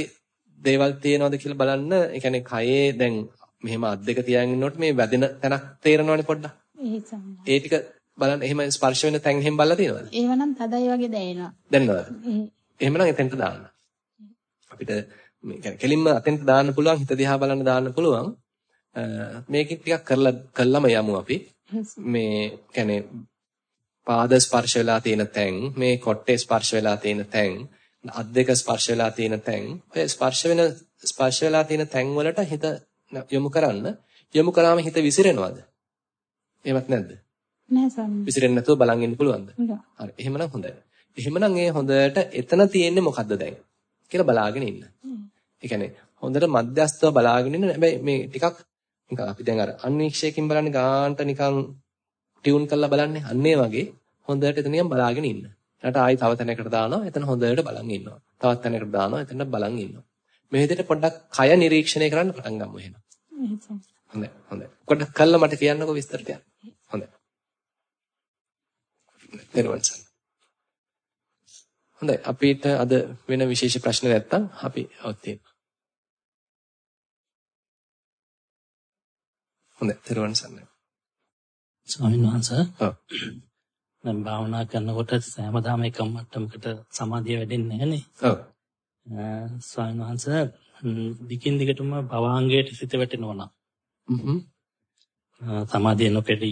දේවල් තියෙනවද කියලා බලන්න. ඒ කියන්නේ කයේ දැන් මෙහෙම අත් දෙක තියාගෙන ඉන්නකොට මේ වැදෙන තැනක් තේරෙනවනේ පොඩ්ඩක්. ඒ ටික බලන්න එහෙම ස්පර්ශ වෙන තැන් එහෙම බලලා තියෙනවද?
ඒවනම් තදයි වගේ දැනෙනවා.
දැනෙනවද? එහෙමනම් එතෙන්ට දාන්න. අපිට මේ කියන්නේ කෙලින්ම අතෙන්ට දාන්න පුළුවන් හිත දිහා බලන්න දාන්න පුළුවන්. මේකෙන් ටිකක් කරලා කළාම යමු අපි. මේ කියන්නේ පාද ස්පර්ශ වෙලා තියෙන තැන්, මේ කොට්ටේ ස්පර්ශ වෙලා තියෙන තැන්, අත් දෙක ස්පර්ශ වෙලා තියෙන තැන්, ඔය ස්පර්ශ වෙන ස්පර්ශ වෙලා තියෙන තැන් වලට හිත යොමු කරන්න. යොමු කරාම හිත විසිරෙනවද? එහෙමත් නැද්ද?
නෑ සම්මා.
විසිරෙන්නේ නැතුව බලන් ඉන්න පුළුවන්ද? හරි. එහෙමනම් හොඳයි. එහෙමනම් ඒ හොඳට එතන තියෙන්නේ මොකද්ද දැන්? කියලා බලාගෙන ඉන්න. ඒ කියන්නේ හොඳට මධ්‍යස්තව බලාගෙන ඉන්න හැබැයි මේ ටිකක් නිකන් අපි දැන් අර අන්වීක්ෂයකින් බලන්නේ ගාන්ට නිකන් ටියුන් කරලා බලන්නේ අන්නේ වගේ හොඳට එතනින් බලාගෙන ඉන්න. ඊට ආයි තව තැනකට දානවා එතන හොඳට බලන් ඉන්නවා. තවත් තැනකට දානවා එතන බලන් ඉන්නවා. මේ විදිහට පොඩ්ඩක් කය නිරීක්ෂණය කරන්න පටන් ගමු එහෙනම්. හොඳයි හොඳයි. පොඩ්ඩක් කළා මට කියන්නකෝ විස්තර ටික. දරුවන් සන්න. හොඳයි අපිට අද වෙන විශේෂ ප්‍රශ්න නැත්තම් අපි ඔත් හොඳයි තෙරුවන් සරණයි.
ස්වාමීන් වහන්සේ. ඔව්. දැන් භාවනා කරනකොට සෑමදාම එක මට්ටමකට සමාධිය වැඩෙන්නේ නැහනේ.
ඔව්.
ස්වාමීන් වහන්සේ දිගින් දිගටම භවාංගයට සිත වැටෙනවා නම්.
හ්ම්.
සමාධිය නොකෙඩි.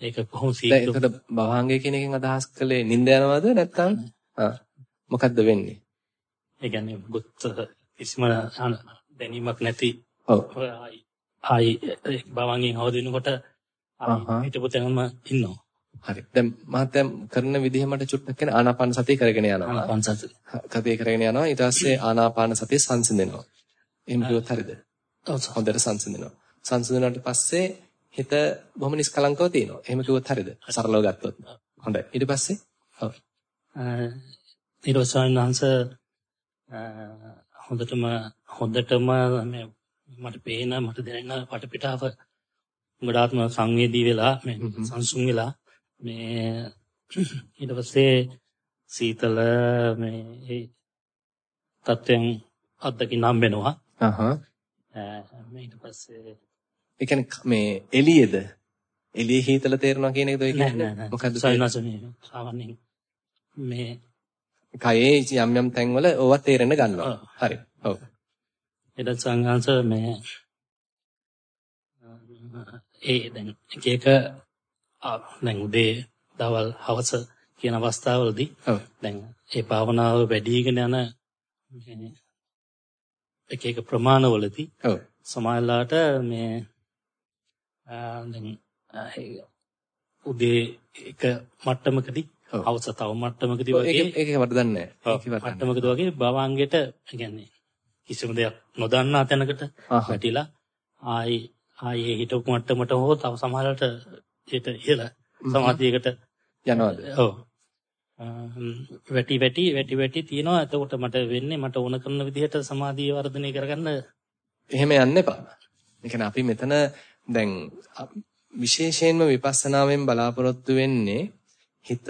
ඒක කොහොම සීක්‍රව
දැන් එතකොට භවාංගය කියන එකෙන් අදහස් කළේ නිින්ද යනවද නැත්නම් ආ මොකද්ද වෙන්නේ?
ඒ කියන්නේ බුත් කිසිම දැනීමක් නැති
ඔව්.
ආයි භවංගෙන් හවදිනකොට හිතපු තැනම ඉන්නවා.
හරි. දැන් මහත්යම් කරන විදිහ මට චුට්ටක් කියන ආනාපාන සතිය කරගෙන යනවා.
ආනාපාන සතිය.
කතිය කරගෙන යනවා. ඊට පස්සේ ආනාපාන සතිය සංසිඳෙනවා. එහෙම කිව්වොත් හරියද?
ඔව්.
හොඳට සංසිඳෙනවා. සංසිඳුණාට පස්සේ හිත බොහොම නිස්කලංකව තියෙනවා. එහෙම කිව්වොත් හරියද? සරලව ගත්තොත්. හොඳයි. ඊට පස්සේ ඔව්.
පස්සේ හොඳටම හොඳටම මේ මට පේන මට දැනෙන වටපිටාව ගොඩාක්ම සංවේදී වෙලා මේ සංසුන් වෙලා මේ ඊට පස්සේ සීතල මේ ඒ තත්ත්වයන් අත්දකින්න හම්බ වෙනවා.
අහහ.
ඊට පස්සේ
ඒ කියන්නේ මේ එළියේද? එළියේ හීතල තේරෙනවා කියන එකද ඔය කියන්නේ? මොකද්ද
සාමාන්‍යයෙන් මේ
කයේ යම් යම් තැන්වල ඕවා තේරෙන්න ගන්නවා. හරි. ඔව්.
ඊට සංඝාංශ මේ ඒ දැන් එක එක දැන් උදේ දවල් හවස කියන අවස්ථාවලදී දැන් ඒ භාවනාව වැඩිගෙන යන එක එක ප්‍රමාණවලදී සමාජලාට මේ දැන් උදේ එක මට්ටමකදී හවස තව මට්ටමකදී වගේ
ඒක ඒක වර්ධන්නේ නැහැ.
මට්ටමකදී වගේ භවංගෙට කියන්නේ කිසිම දෙයක් නොදන්නා තැනකට වැටිලා ආයි ආයේ හිටපු මට්ටමට හෝ තව සමහරකට ඊට ඉහළ සමාධියකට
යනවාද?
ඔව්. වැටි වැටි වැටි වැටි තියෙනවා. එතකොට මට වෙන්නේ මට ඕන කරන විදිහට සමාධිය වර්ධනය කරගන්න
එහෙම යන්න එපා. ඒ කියන්නේ අපි මෙතන දැන් විශේෂයෙන්ම විපස්සනාවෙන් බලාපොරොත්තු වෙන්නේ හිත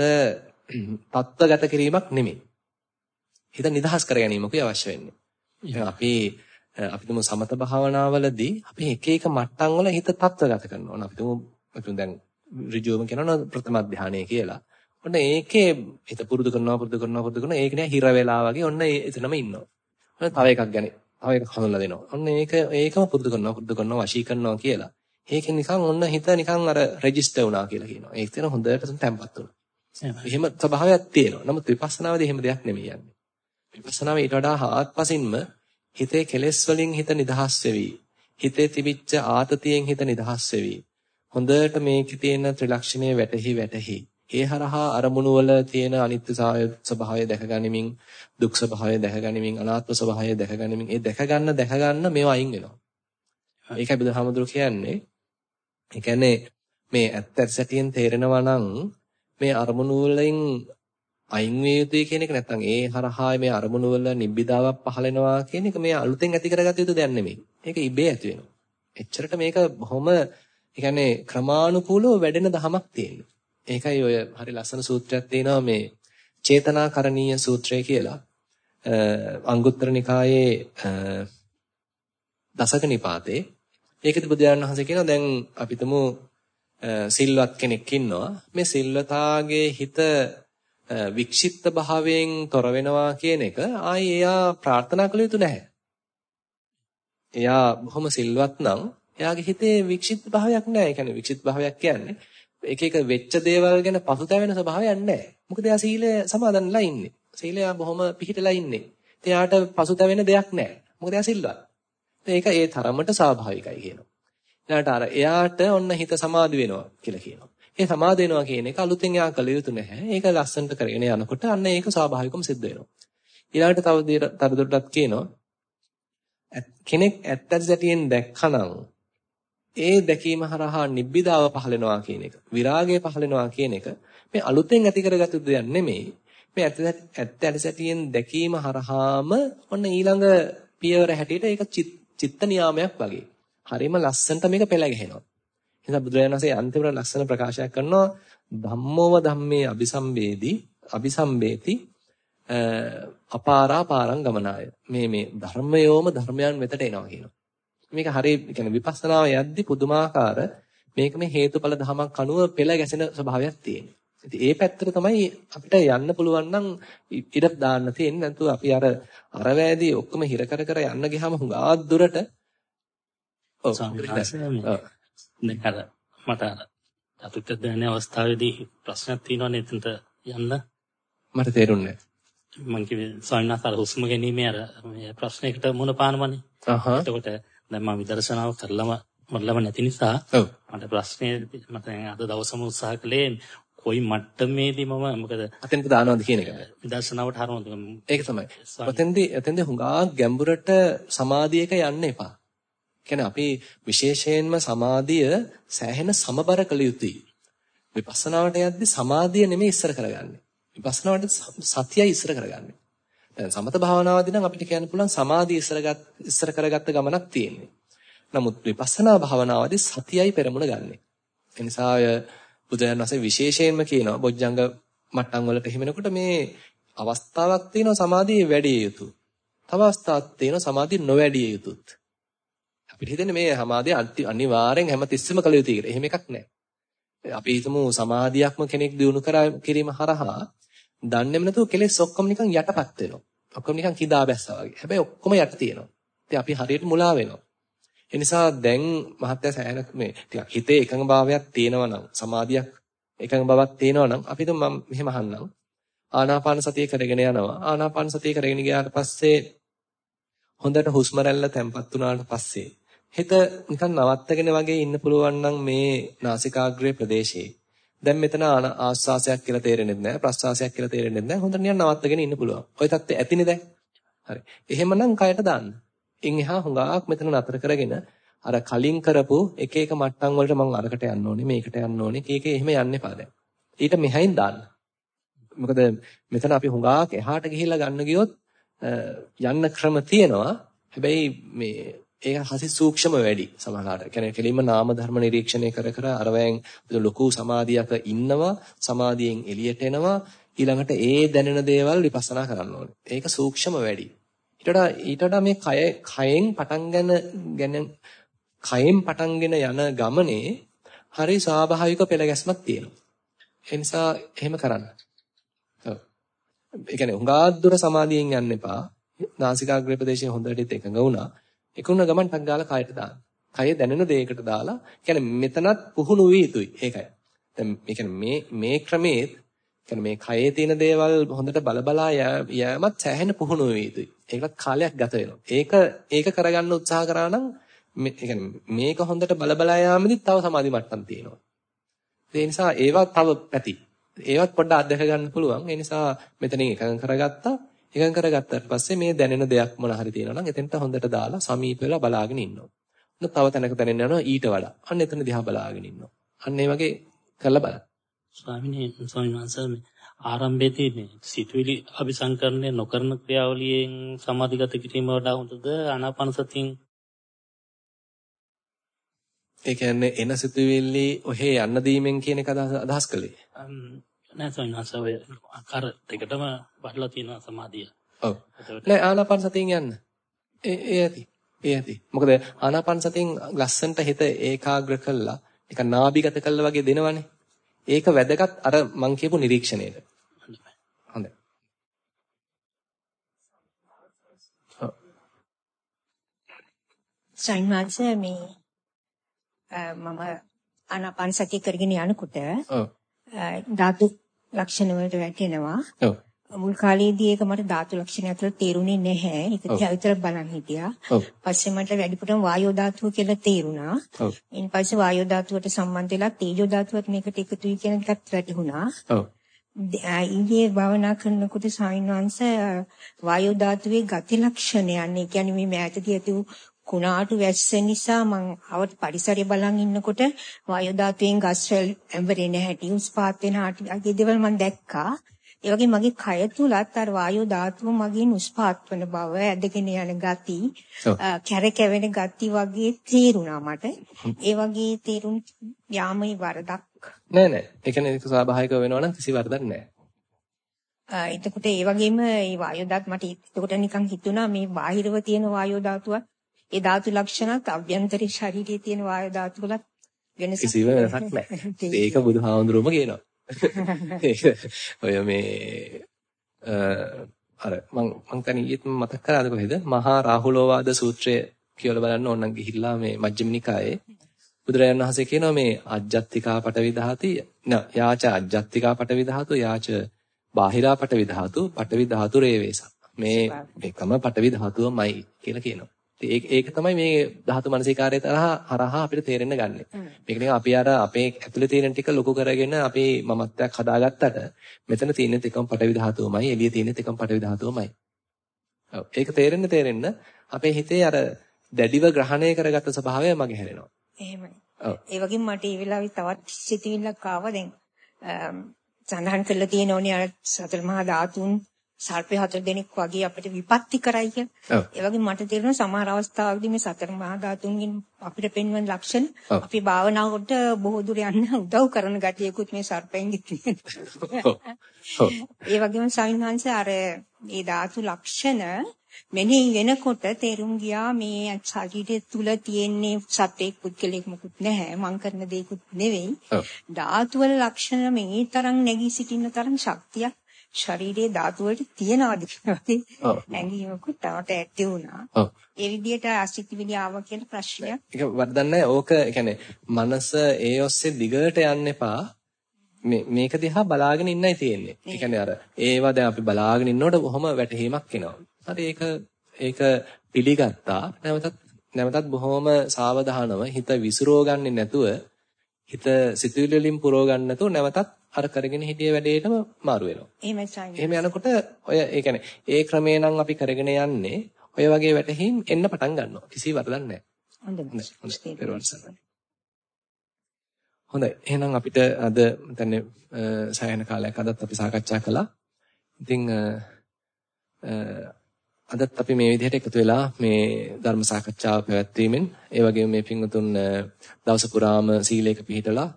තත්ත්වගත කිරීමක් නෙමෙයි. හිත නිදහස් කර ගැනීමකුයි අවශ්‍ය වෙන්නේ. අපි අපි තුමු සමත භාවනාවලදී අපි එක එක මට්ටම් වල හිත තත්ත්වගත කරනවා. අපි තුමු අපි දැන් ඍජුවම කියනවා ප්‍රථම ධානය කියලා. ඔන්න ඒකේ හිත පුරුදු කරනවා පුරුදු කරනවා පුරුදු කරනවා ඒක නෑ හිර වෙලා වගේ ඔන්න එතනම ඉන්නවා. ඔන්න තව එකක් ගැන තව එකක් හඳුන්ලා දෙනවා. ඔන්න ඒක ඒකම පුරුදු කරනවා පුරුදු කරනවා වශී කරනවා කියලා. ඒකෙන් නිකන් ඔන්න හිත නිකන් අර රෙජිස්ටර් වුණා කියලා කියනවා. ඒක තියෙන හොඳට තැම්පත් වුණා. එහෙම ස්වභාවයක් තියෙනවා. නමුත් විපස්සනාවේදී එහෙම දෙයක් නෙමෙයි යන්නේ. විපස්සනාවේ ඊට වඩා හාත්පසින්ම හිතේ කෙලෙස් වලින් හිත නිදහස් වෙවි. හිතේ තිබිච්ච ආතතියෙන් හිත නිදහස් වෙවි. හොඳට මේකේ තියෙන ත්‍රිලක්ෂණය වැටහි වැටහි. ඒ හරහා අරමුණු වල තියෙන අනිත්‍ය ස්වභාවය දැක ගනිමින් දුක් ස්වභාවය දැක ගනිමින් අනාත්ම ස්වභාවය දැක ගනිමින් ඒ දැක ගන්න දැක ගන්න මේවා අයින් වෙනවා. ඒකයි බුදුහාමුදුරු කියන්නේ. ඒ කියන්නේ මේ ඇත්ත සැටියෙන් තේරෙනවා නම් මේ අරමුණු වලින් අයින් විය යුතුයි කියන එක නැත්නම් ඒ හරහා මේ අරමුණු වල නිබ්බිදාවක් පහළෙනවා කියන එක මේ අලුතෙන් ඇති කරගත යුතු දෙයක් නෙමෙයි. ඒක ඉබේ ඇති වෙනවා. එච්චරට මේක බොහොම ඒ කියන්නේ ක්‍රමානුකූලව වැඩෙන දහමක් තියෙනවා. ඒකයි ඔය හරි ලස්සන සූත්‍රයක් තියෙනවා මේ චේතනාකරණීය සූත්‍රය කියලා. අංගුත්තර නිකායේ දසක නිපාතේ ඒකෙදි බුදුරජාණන් වහන්සේ කියනවා දැන් අපිටම සිල්වත් කෙනෙක් ඉන්නවා මේ සිල්වතාගේ හිත වික්ෂිප්ත භාවයෙන් තොර වෙනවා කියන එක ආයි එයා ප්‍රාර්ථනා කළ යුතු නැහැ. එයා බොහොම සිල්වත් නම් එයාගේ හිතේ වික්ෂිප්ත භාවයක් නැහැ. ඒ කියන්නේ වික්ෂිප්ත භාවයක් කියන්නේ එක එක වෙච්ච දේවල් ගැන පසුතැවෙන ස්වභාවයක් නැහැ. මොකද එයා සීලය සමාදන්ලා ඉන්නේ. සීලය බොහොම පිහිටලා ඉන්නේ. ඉතින් එයාට පසුතැවෙන දෙයක් නැහැ. මොකද එයා සිල්වත්. ඒක ඒ තරමට ස්වාභාවිකයි කියනවා. ඊළාට අර එයාට ඔන්න හිත සමාධි වෙනවා කියලා කියනවා. ඒ සමාධි වෙනවා කියන එක අලුතෙන් එයා කළ යුතු නැහැ. ඒක ලස්සනට කරගෙන යනකොට අන්න ඒක ස්වාභාවිකවම සිද්ධ වෙනවා. ඊළාට තව තවදුරටත් කියනවා කෙනෙක් ඇත්ත සැටියෙන් දැක්කනම් ඒ දැකීම හරහා නිබ්බිදාව පහළනවා කියන එක විරාගය පහළනවා කියන එක මේ අලුතෙන් ඇති කරගත්තු දෙයක් නෙමෙයි මේ ඇත්ත ඇත්ත ඇටසැටියෙන් දැකීම හරහාම ඔන්න ඊළඟ පියවර හැටියට ඒක චිත්ත නියාමයක් වගේ. හරිම ලස්සනට මේක පෙළ ගැහෙනවා. එහෙනම් බුදුරජාණන් වහන්සේ අන්තිමට ලස්සන ප්‍රකාශයක් කරනවා ධම්මෝව ධම්මේ අபிසම්බේදී අபிසම්බේති අපාරා පාරං ගමනාය. මේ මේ ධර්මයෝම ධර්මයන් වෙතට එනවා කියනවා. මේක හරිය කියන්නේ විපස්සනාව යද්දි පුදුමාකාර මේක මේ හේතුඵල ධමයක් අනුව පෙළ ගැසෙන ස්වභාවයක් තියෙනවා. ඉතින් ඒ පැත්තට තමයි අපිට යන්න පුළුවන් නම් ඉඩ දාන්න තියෙන්නේ. නැත්නම් අපි අර අර වෑදී ඔක්කොම හිර කර කර යන්න ගියාම හුඟා දුරට
ඔව් දැන් මට චතුර්ථ ධානය අවස්ථාවේදී ප්‍රශ්නයක් තියෙනවනේ එතනට යන්න
මට තේරුන්නේ.
මම කිව්වේ වහන්සේ හුස්ම ගැනීමේ අර මේ ප්‍රශ්නයකට මුණ පානවනේ. එතකොට දැන් මම විදර්ශනාව කරලම මරලම නැති නිසා මට ප්‍රශ්නේ මට අද දවසම උත්සාහ කළේ කොයි මට්ටමේදී මම මොකද
අතෙන්ට දානවද කියන එක.
විදර්ශනාවට හරවනද?
ඒක තමයි. ඔතෙන්දී එතෙන්දී හුඟා ගැඹුරට සමාධියක යන්න එපා. කියන්නේ අපි විශේෂයෙන්ම සමාධිය සෑහෙන සමබර කළ යුතුයි. විපස්සනාවට යද්දී සමාධිය නෙමෙයි ඉස්සර කරගන්නේ. විපස්සනාවට සතියයි ඉස්සර කරගන්නේ. දැන් සමත භාවනාවදී නම් අපිට කියන්න පුළුවන් සමාධිය ඉස්සරගත් ඉස්සර කරගත්ත ගමනක් තියෙන්නේ. නමුත් විපස්සනා භාවනාවදී සතියයි පෙරමුණ ගන්නෙ. ඒ නිසා අය බුදුන් වහන්සේ විශේෂයෙන්ම කියනවා බොජ්ජංග මට්ටම් වලට හිමිනකොට මේ අවස්ථාවක් තියෙනවා සමාධිය වැඩි යුතු. තව අවස්ථාවක් තියෙනවා සමාධිය නොවැඩිය යුතුත්. අපිට හිතෙන්නේ මේ සමාධිය අනිවාර්යෙන් හැමතිස්සෙම කළ යුතුයි කියලා. එහෙම එකක් නැහැ. අපි හිතමු සමාධියක්ම කෙනෙක් දිනු කරා කිරීම හරහා දන්නේම නැතුව කෙලෙස් ඔක්කොම නිකන් යටපත් වෙනවා. ඔක්කොම නිකන් කිදා බැස්සා වගේ. හැබැයි ඔක්කොම යට තියෙනවා. ඉතින් අපි හරියට මුලා වෙනවා. ඒ නිසා දැන් මහත්ය සෑහන මේ ටිකක් හිතේ එකඟභාවයක් තියෙනවා නම් සමාධියක් එකඟභාවයක් තියෙනවා නම් අපි හිතමු මම මෙහෙම අහන්නම්. ආනාපාන සතිය කරගෙන යනවා. ආනාපාන සතිය කරගෙන ගියාට පස්සේ හොඳට හුස්ම රැල්ල තැම්පත් වුණාට පස්සේ හිත නිකන් නවත්තගෙන වගේ ඉන්න පුළුවන් නම් මේ නාසිකාග්‍රේ ප්‍රදේශයේ. දැන් මෙතන ආස්වාසයක් කියලා තේරෙන්නේ නැහැ ප්‍රස්වාසයක් කියලා තේරෙන්නේ නැහැ හොඳට නිකන් නවත්තගෙන ඉන්න පුළුවන්. ඔය தත්ත්වය ඇතිනේ දැන්? හරි. එහෙමනම් කයට දාන්න. ඉන් එහා හුඟක් මෙතන නතර කරගෙන අර කලින් කරපු එක එක මට්ටම් වලට මම අරකට යන්න ඕනේ මේකට යන්න ඕනේ කීක එහෙම යන්න එපා දැන්. ඊට මෙහයින් දාන්න. මොකද මෙතන අපි හුඟක් එහාට ගිහිල්ලා ගන්න ගියොත් යන්න ක්‍රම තියෙනවා. හැබැයි මේ ඒක හසි සූක්ෂම වැඩි සමහරවිට. කියන්නේ කෙලින්ම නාම ධර්ම නිරීක්ෂණය කර කර අරවැයෙන් ලොකු සමාධියක ඉන්නවා සමාධියෙන් එළියට එනවා ඊළඟට ඒ දැනෙන දේවල් විපස්සනා කරන්න ඕනේ. ඒක සූක්ෂම වැඩි. ඊට වඩා ඊට වඩා මේ කය කයෙන් පටන් ගන්න ගැන කයෙන් පටන්ගෙන යන ගමනේ හරි ස්වාභාවික පෙළ ගැස්මක් තියෙනවා. ඒ නිසා එහෙම කරන්න. ඔව්. ඒ කියන්නේ හුඟා දුර සමාධියෙන් යන්න එපා. නාසිකාග්‍රේ ප්‍රදේශයේ හොඳට එකඟ වුණා. එකුණ ගමන් ටක් ගාලා කයට දාන්න. කය දැනෙන දෙයකට දාලා කියන්නේ මෙතනත් පුහුණු විය යුතුයි. ඒකයි. දැන් මේ කියන්නේ මේ මේ ක්‍රමයේ කියන්නේ මේ කයේ තියෙන දේවල් හොඳට බලබලා යෑමත් සෑහෙන පුහුණු විය යුතුයි. ඒකත් කාලයක් ගත වෙනවා. ඒක ඒක කරගන්න උත්සාහ කරා නම් මේක හොඳට බලබලා යාමෙදිත් තව සමාධි මට්ටම් තියෙනවා. ඒ නිසා ඒවා තව පැති. ඒවත් පොඩ්ඩක් අත්දැක ගන්න පුළුවන්. ඒ නිසා මෙතනින් එකඟ කරගත්තා. එකඟ කරගත්තාට පස්සේ මේ දැනෙන දෙයක් මොන හරි තියෙනවා නම් එතනට හොඳට දාලා සමීප වෙලා බලාගෙන ඉන්නවා. ඔන්න තව තැනක දැනෙන්න යනවා ඊට වඩා. අන්න එතන දිහා බලාගෙන ඉන්නවා. අන්න ඒ වගේ කරලා බලන්න.
ස්වාමිනේ ස්වාමීන් වහන්සේ ආරම්භයේදී මේ සිතුවිලි අபிසංකරණය නොකරන ක්‍රියාවලියෙන් සමාධිගත කිරීම වඩා හොඳද ආනාපාන සතියෙන්
ඒ කියන්නේ එන සිතුවිලි ඔහේ යන්න දීමෙන් කියන එක අදහස් කළේ.
නෑ සොයින්වන්ස ඔය ආකාර දෙකටම වඩලා තියෙන සමාධිය.
ඔව්. නෑ ආනාපාන සතියෙන් යන්න. ඒ ඒ ඇති. ඒ ඇති. මොකද ආනාපාන සතියෙන් ලස්සන්ට හිත ඒකාග්‍ර කළා නිකන් නාභිගත කළා වගේ දෙනවනේ. ඒක වැදගත් අර මං කියපු නිරීක්ෂණයට. හොඳයි.
සයින්වන්ස මේ මම ආනාපාන සතිය කරගෙන යනකොට ඔව් ධාතු ලක්ෂණ වලට වැටෙනවා. ඔව්. මුල් කාලේදී ඒක මට ධාතු ලක්ෂණ ඇතුළත තේරුනේ නැහැ. ඒක දිහා විතර බලන් හිටියා. පස්සේ මට වැඩිපුරම වායෝ ධාතුව කියලා තේරුණා. ඊට පස්සේ වායෝ ධාතුවට සම්බන්ධ වෙලා තේජෝ ධාතුවත් මේකට එකතුයි කියන එකත් වැටහුණා. ඔව්. ඊයේ භාවනා කරනකොට සාමින්වංශ වායෝ ධාතුවේ ගති ලක්ෂණයන් ඒ කියන්නේ මේ මෑතදී ඇති වූ කුණාටු වැස්ස නිසා මං අවට පරිසරය බලන් ඉන්නකොට වායු ධාතුවෙන් ගස් රැල් ඇඹරෙන හැටි උස්පාත් වෙන ආදී දේවල් මං දැක්කා. ඒ වගේ මගේ කය තුලත් අර වායු ධාතුව මගින් උස්පාත් වෙන බව ඇදගෙන යන ගති කැරකෙවෙන ගති වගේ තේරුණා මට. ඒ වගේ තේරුම් යාමයි වරදක්
නෑ නෑ. ඒ කියන්නේ ඒක ස්වාභාවික වෙනවා නම් කිසි වරදක් නෑ.
එතකොට ඒ වගේම මේ වායු ධාත් මට එතකොට නිකන් හිතුණා මේ බාහිරව තියෙන වායු ධාතුවත් ඒ ධාතු ලක්ෂණත් අභ්‍යන්තරේ ශරීරයේ තියෙන වායු ධාතු වලත් වෙනසක්
කිසිම වෙනසක් නැහැ. ඒක බුදුහාමුදුරුවෝම කියනවා. ඔය මේ අර මං මං තන ඊයේත් මතක් කරාද කොහෙද? මහා රාහුලෝවාද සූත්‍රය කියලා බලන්න ඕනනම් ගිහිල්ලා මේ මජ්ක්‍ධිම නිකායේ බුදුරජාණන් වහන්සේ කියනවා මේ අජ්ජත්තිකා පටවි ධාති යාච අජ්ජත්තිකා පටවි ධාතු යාච බාහිරා පටවි ධාතු පටවි ධාතු රේවේස මේ එකම පටවි ධාතුවමයි කියලා කියනවා. ඒක ඒක තමයි මේ ධාතු මනසිකාරය තරහා හරහා අපිට තේරෙන්න ගන්නෙ. මේක නිකන් අපි අර අපේ ඇතුලේ තියෙන ටික ලොකු කරගෙන අපි මමත්වයක් හදාගත්තට මෙතන තියෙන එකම පටවි ධාතුවමයි එළියේ තියෙන එකම පටවි ධාතුවමයි. ඔව් ඒක තේරෙන්න තේරෙන්න අපේ හිතේ අර දැඩිව ග්‍රහණය කරගත්ත ස්වභාවය මගේ හැරෙනවා.
එහෙමයි. ඒ වගේම මට ඒ වෙලාවේ තවත් සිතිවිල්ලක් ආවා දැන් සඳහන් කරලා තියෙන ඕනේ අර සතර මහා ධාතුන් සර්පය හතර දෙනෙක් වගේ අපිට විපත්ති කරයි කියලා. ඒ වගේ මට තේරෙනවා සමහර අවස්ථාවකදී මේ සතර මහා ධාතුන්ගෙන් අපිට පෙන්වන ලක්ෂණ අපි භාවනාවට බොහෝ දුර යන්න උදව් කරන ගතියකුත් මේ සර්පෙන්ගේ තියෙනවා. ඒ වගේම සවින්හන්ස අර මේ ධාතු ලක්ෂණ මෙනෙහි වෙනකොට තේරුම් ගියා මේ ශරීරය තුල තියෙන්නේ සත්‍යයක් පුද්ගලෙක් මොකුත් නැහැ මං කරන දේකුත් නෙවෙයි. ධාතු වල ලක්ෂණ මේ තරම් නැගී සිටින තරම් ශක්තියක් ශරීරයේ ධාතු වලට තියනවාද වගේ ඇඟීමකුත් තවට ඇති වුණා. ඒ විදිහට අසිතිවිලි ආව කියන ප්‍රශ්නයක්.
ඒක වර්ධන්නේ ඕක කියන්නේ මනස ඒ ඔස්සේ දිගට යන්න එපා. මේ මේක දිහා බලාගෙන ඉන්නයි තියෙන්නේ. ඒ කියන්නේ අර ඒවා දැන් අපි බලාගෙන ඉන්නකොට බොහොම වැටහීමක් එනවා. හරි ඒක ඒක පිළිගත්තා. නැවතත් නැවතත් බොහොම සාවධානව හිත විසිරෝ ගන්නේ නැතුව හිත සිතුවිලි වලින් පුරව ගන්න නැතුව නැවතත් අර කරගෙන හිටිය වැඩේටම මාරු වෙනවා. එහෙම යනකොට ඔය ඒ කියන්නේ ඒ ක්‍රමේ නම් අපි කරගෙන යන්නේ ඔය වගේ වැටහීම් එන්න පටන් ගන්නවා. කිසි වරදක් නැහැ.
හොඳයි.
හොඳයි. එහෙනම් අපිට අද දැන් සයන කාලයක් අදත් අපි සාකච්ඡා කළා. ඉතින් අදත් අපි මේ විදිහට එකතු වෙලා මේ ධර්ම සාකච්ඡාව පැවැත්වීමෙන් ඒ වගේම මේ පින්වතුන් දවස පුරාම සීලයක පිළිපදලා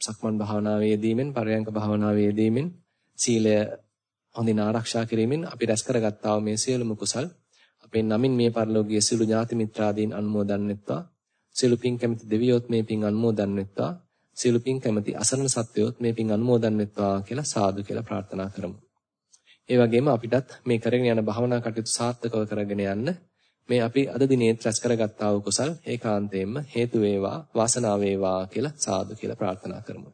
සක්මන් භාවනාවේ යෙදීමෙන් පරයන්ක භාවනාවේ යෙදීමෙන් සීලය හොඳින් ආරක්ෂා කිරීමෙන් අපි රැස් කරගත්තා මේ සියලුම කුසල් අපේ නමින් මේ පරිලෝකීය සියලු ඥාති මිත්‍රාදීන් අනුමෝදන් වෙත්වා. සියලු පින් කැමති දෙවියොත් මේ පින් අනුමෝදන් වෙත්වා. සියලු පින් කැමති අසරණ සත්වයොත් මේ පින් අනුමෝදන් වෙත්වා කියලා සාදු කියලා ප්‍රාර්ථනා කරමු. ඒ වගේම අපිටත් මේ කරගෙන යන භවනා කටයුතු සාර්ථකව කරගෙන යන්න මේ අපි අද දිනේ රැස් කරගත්තා වූ කුසල් ඒකාන්තයෙන්ම හේතු වේවා වාසනාව වේවා කියලා සාදු කියලා ප්‍රාර්ථනා කරමු.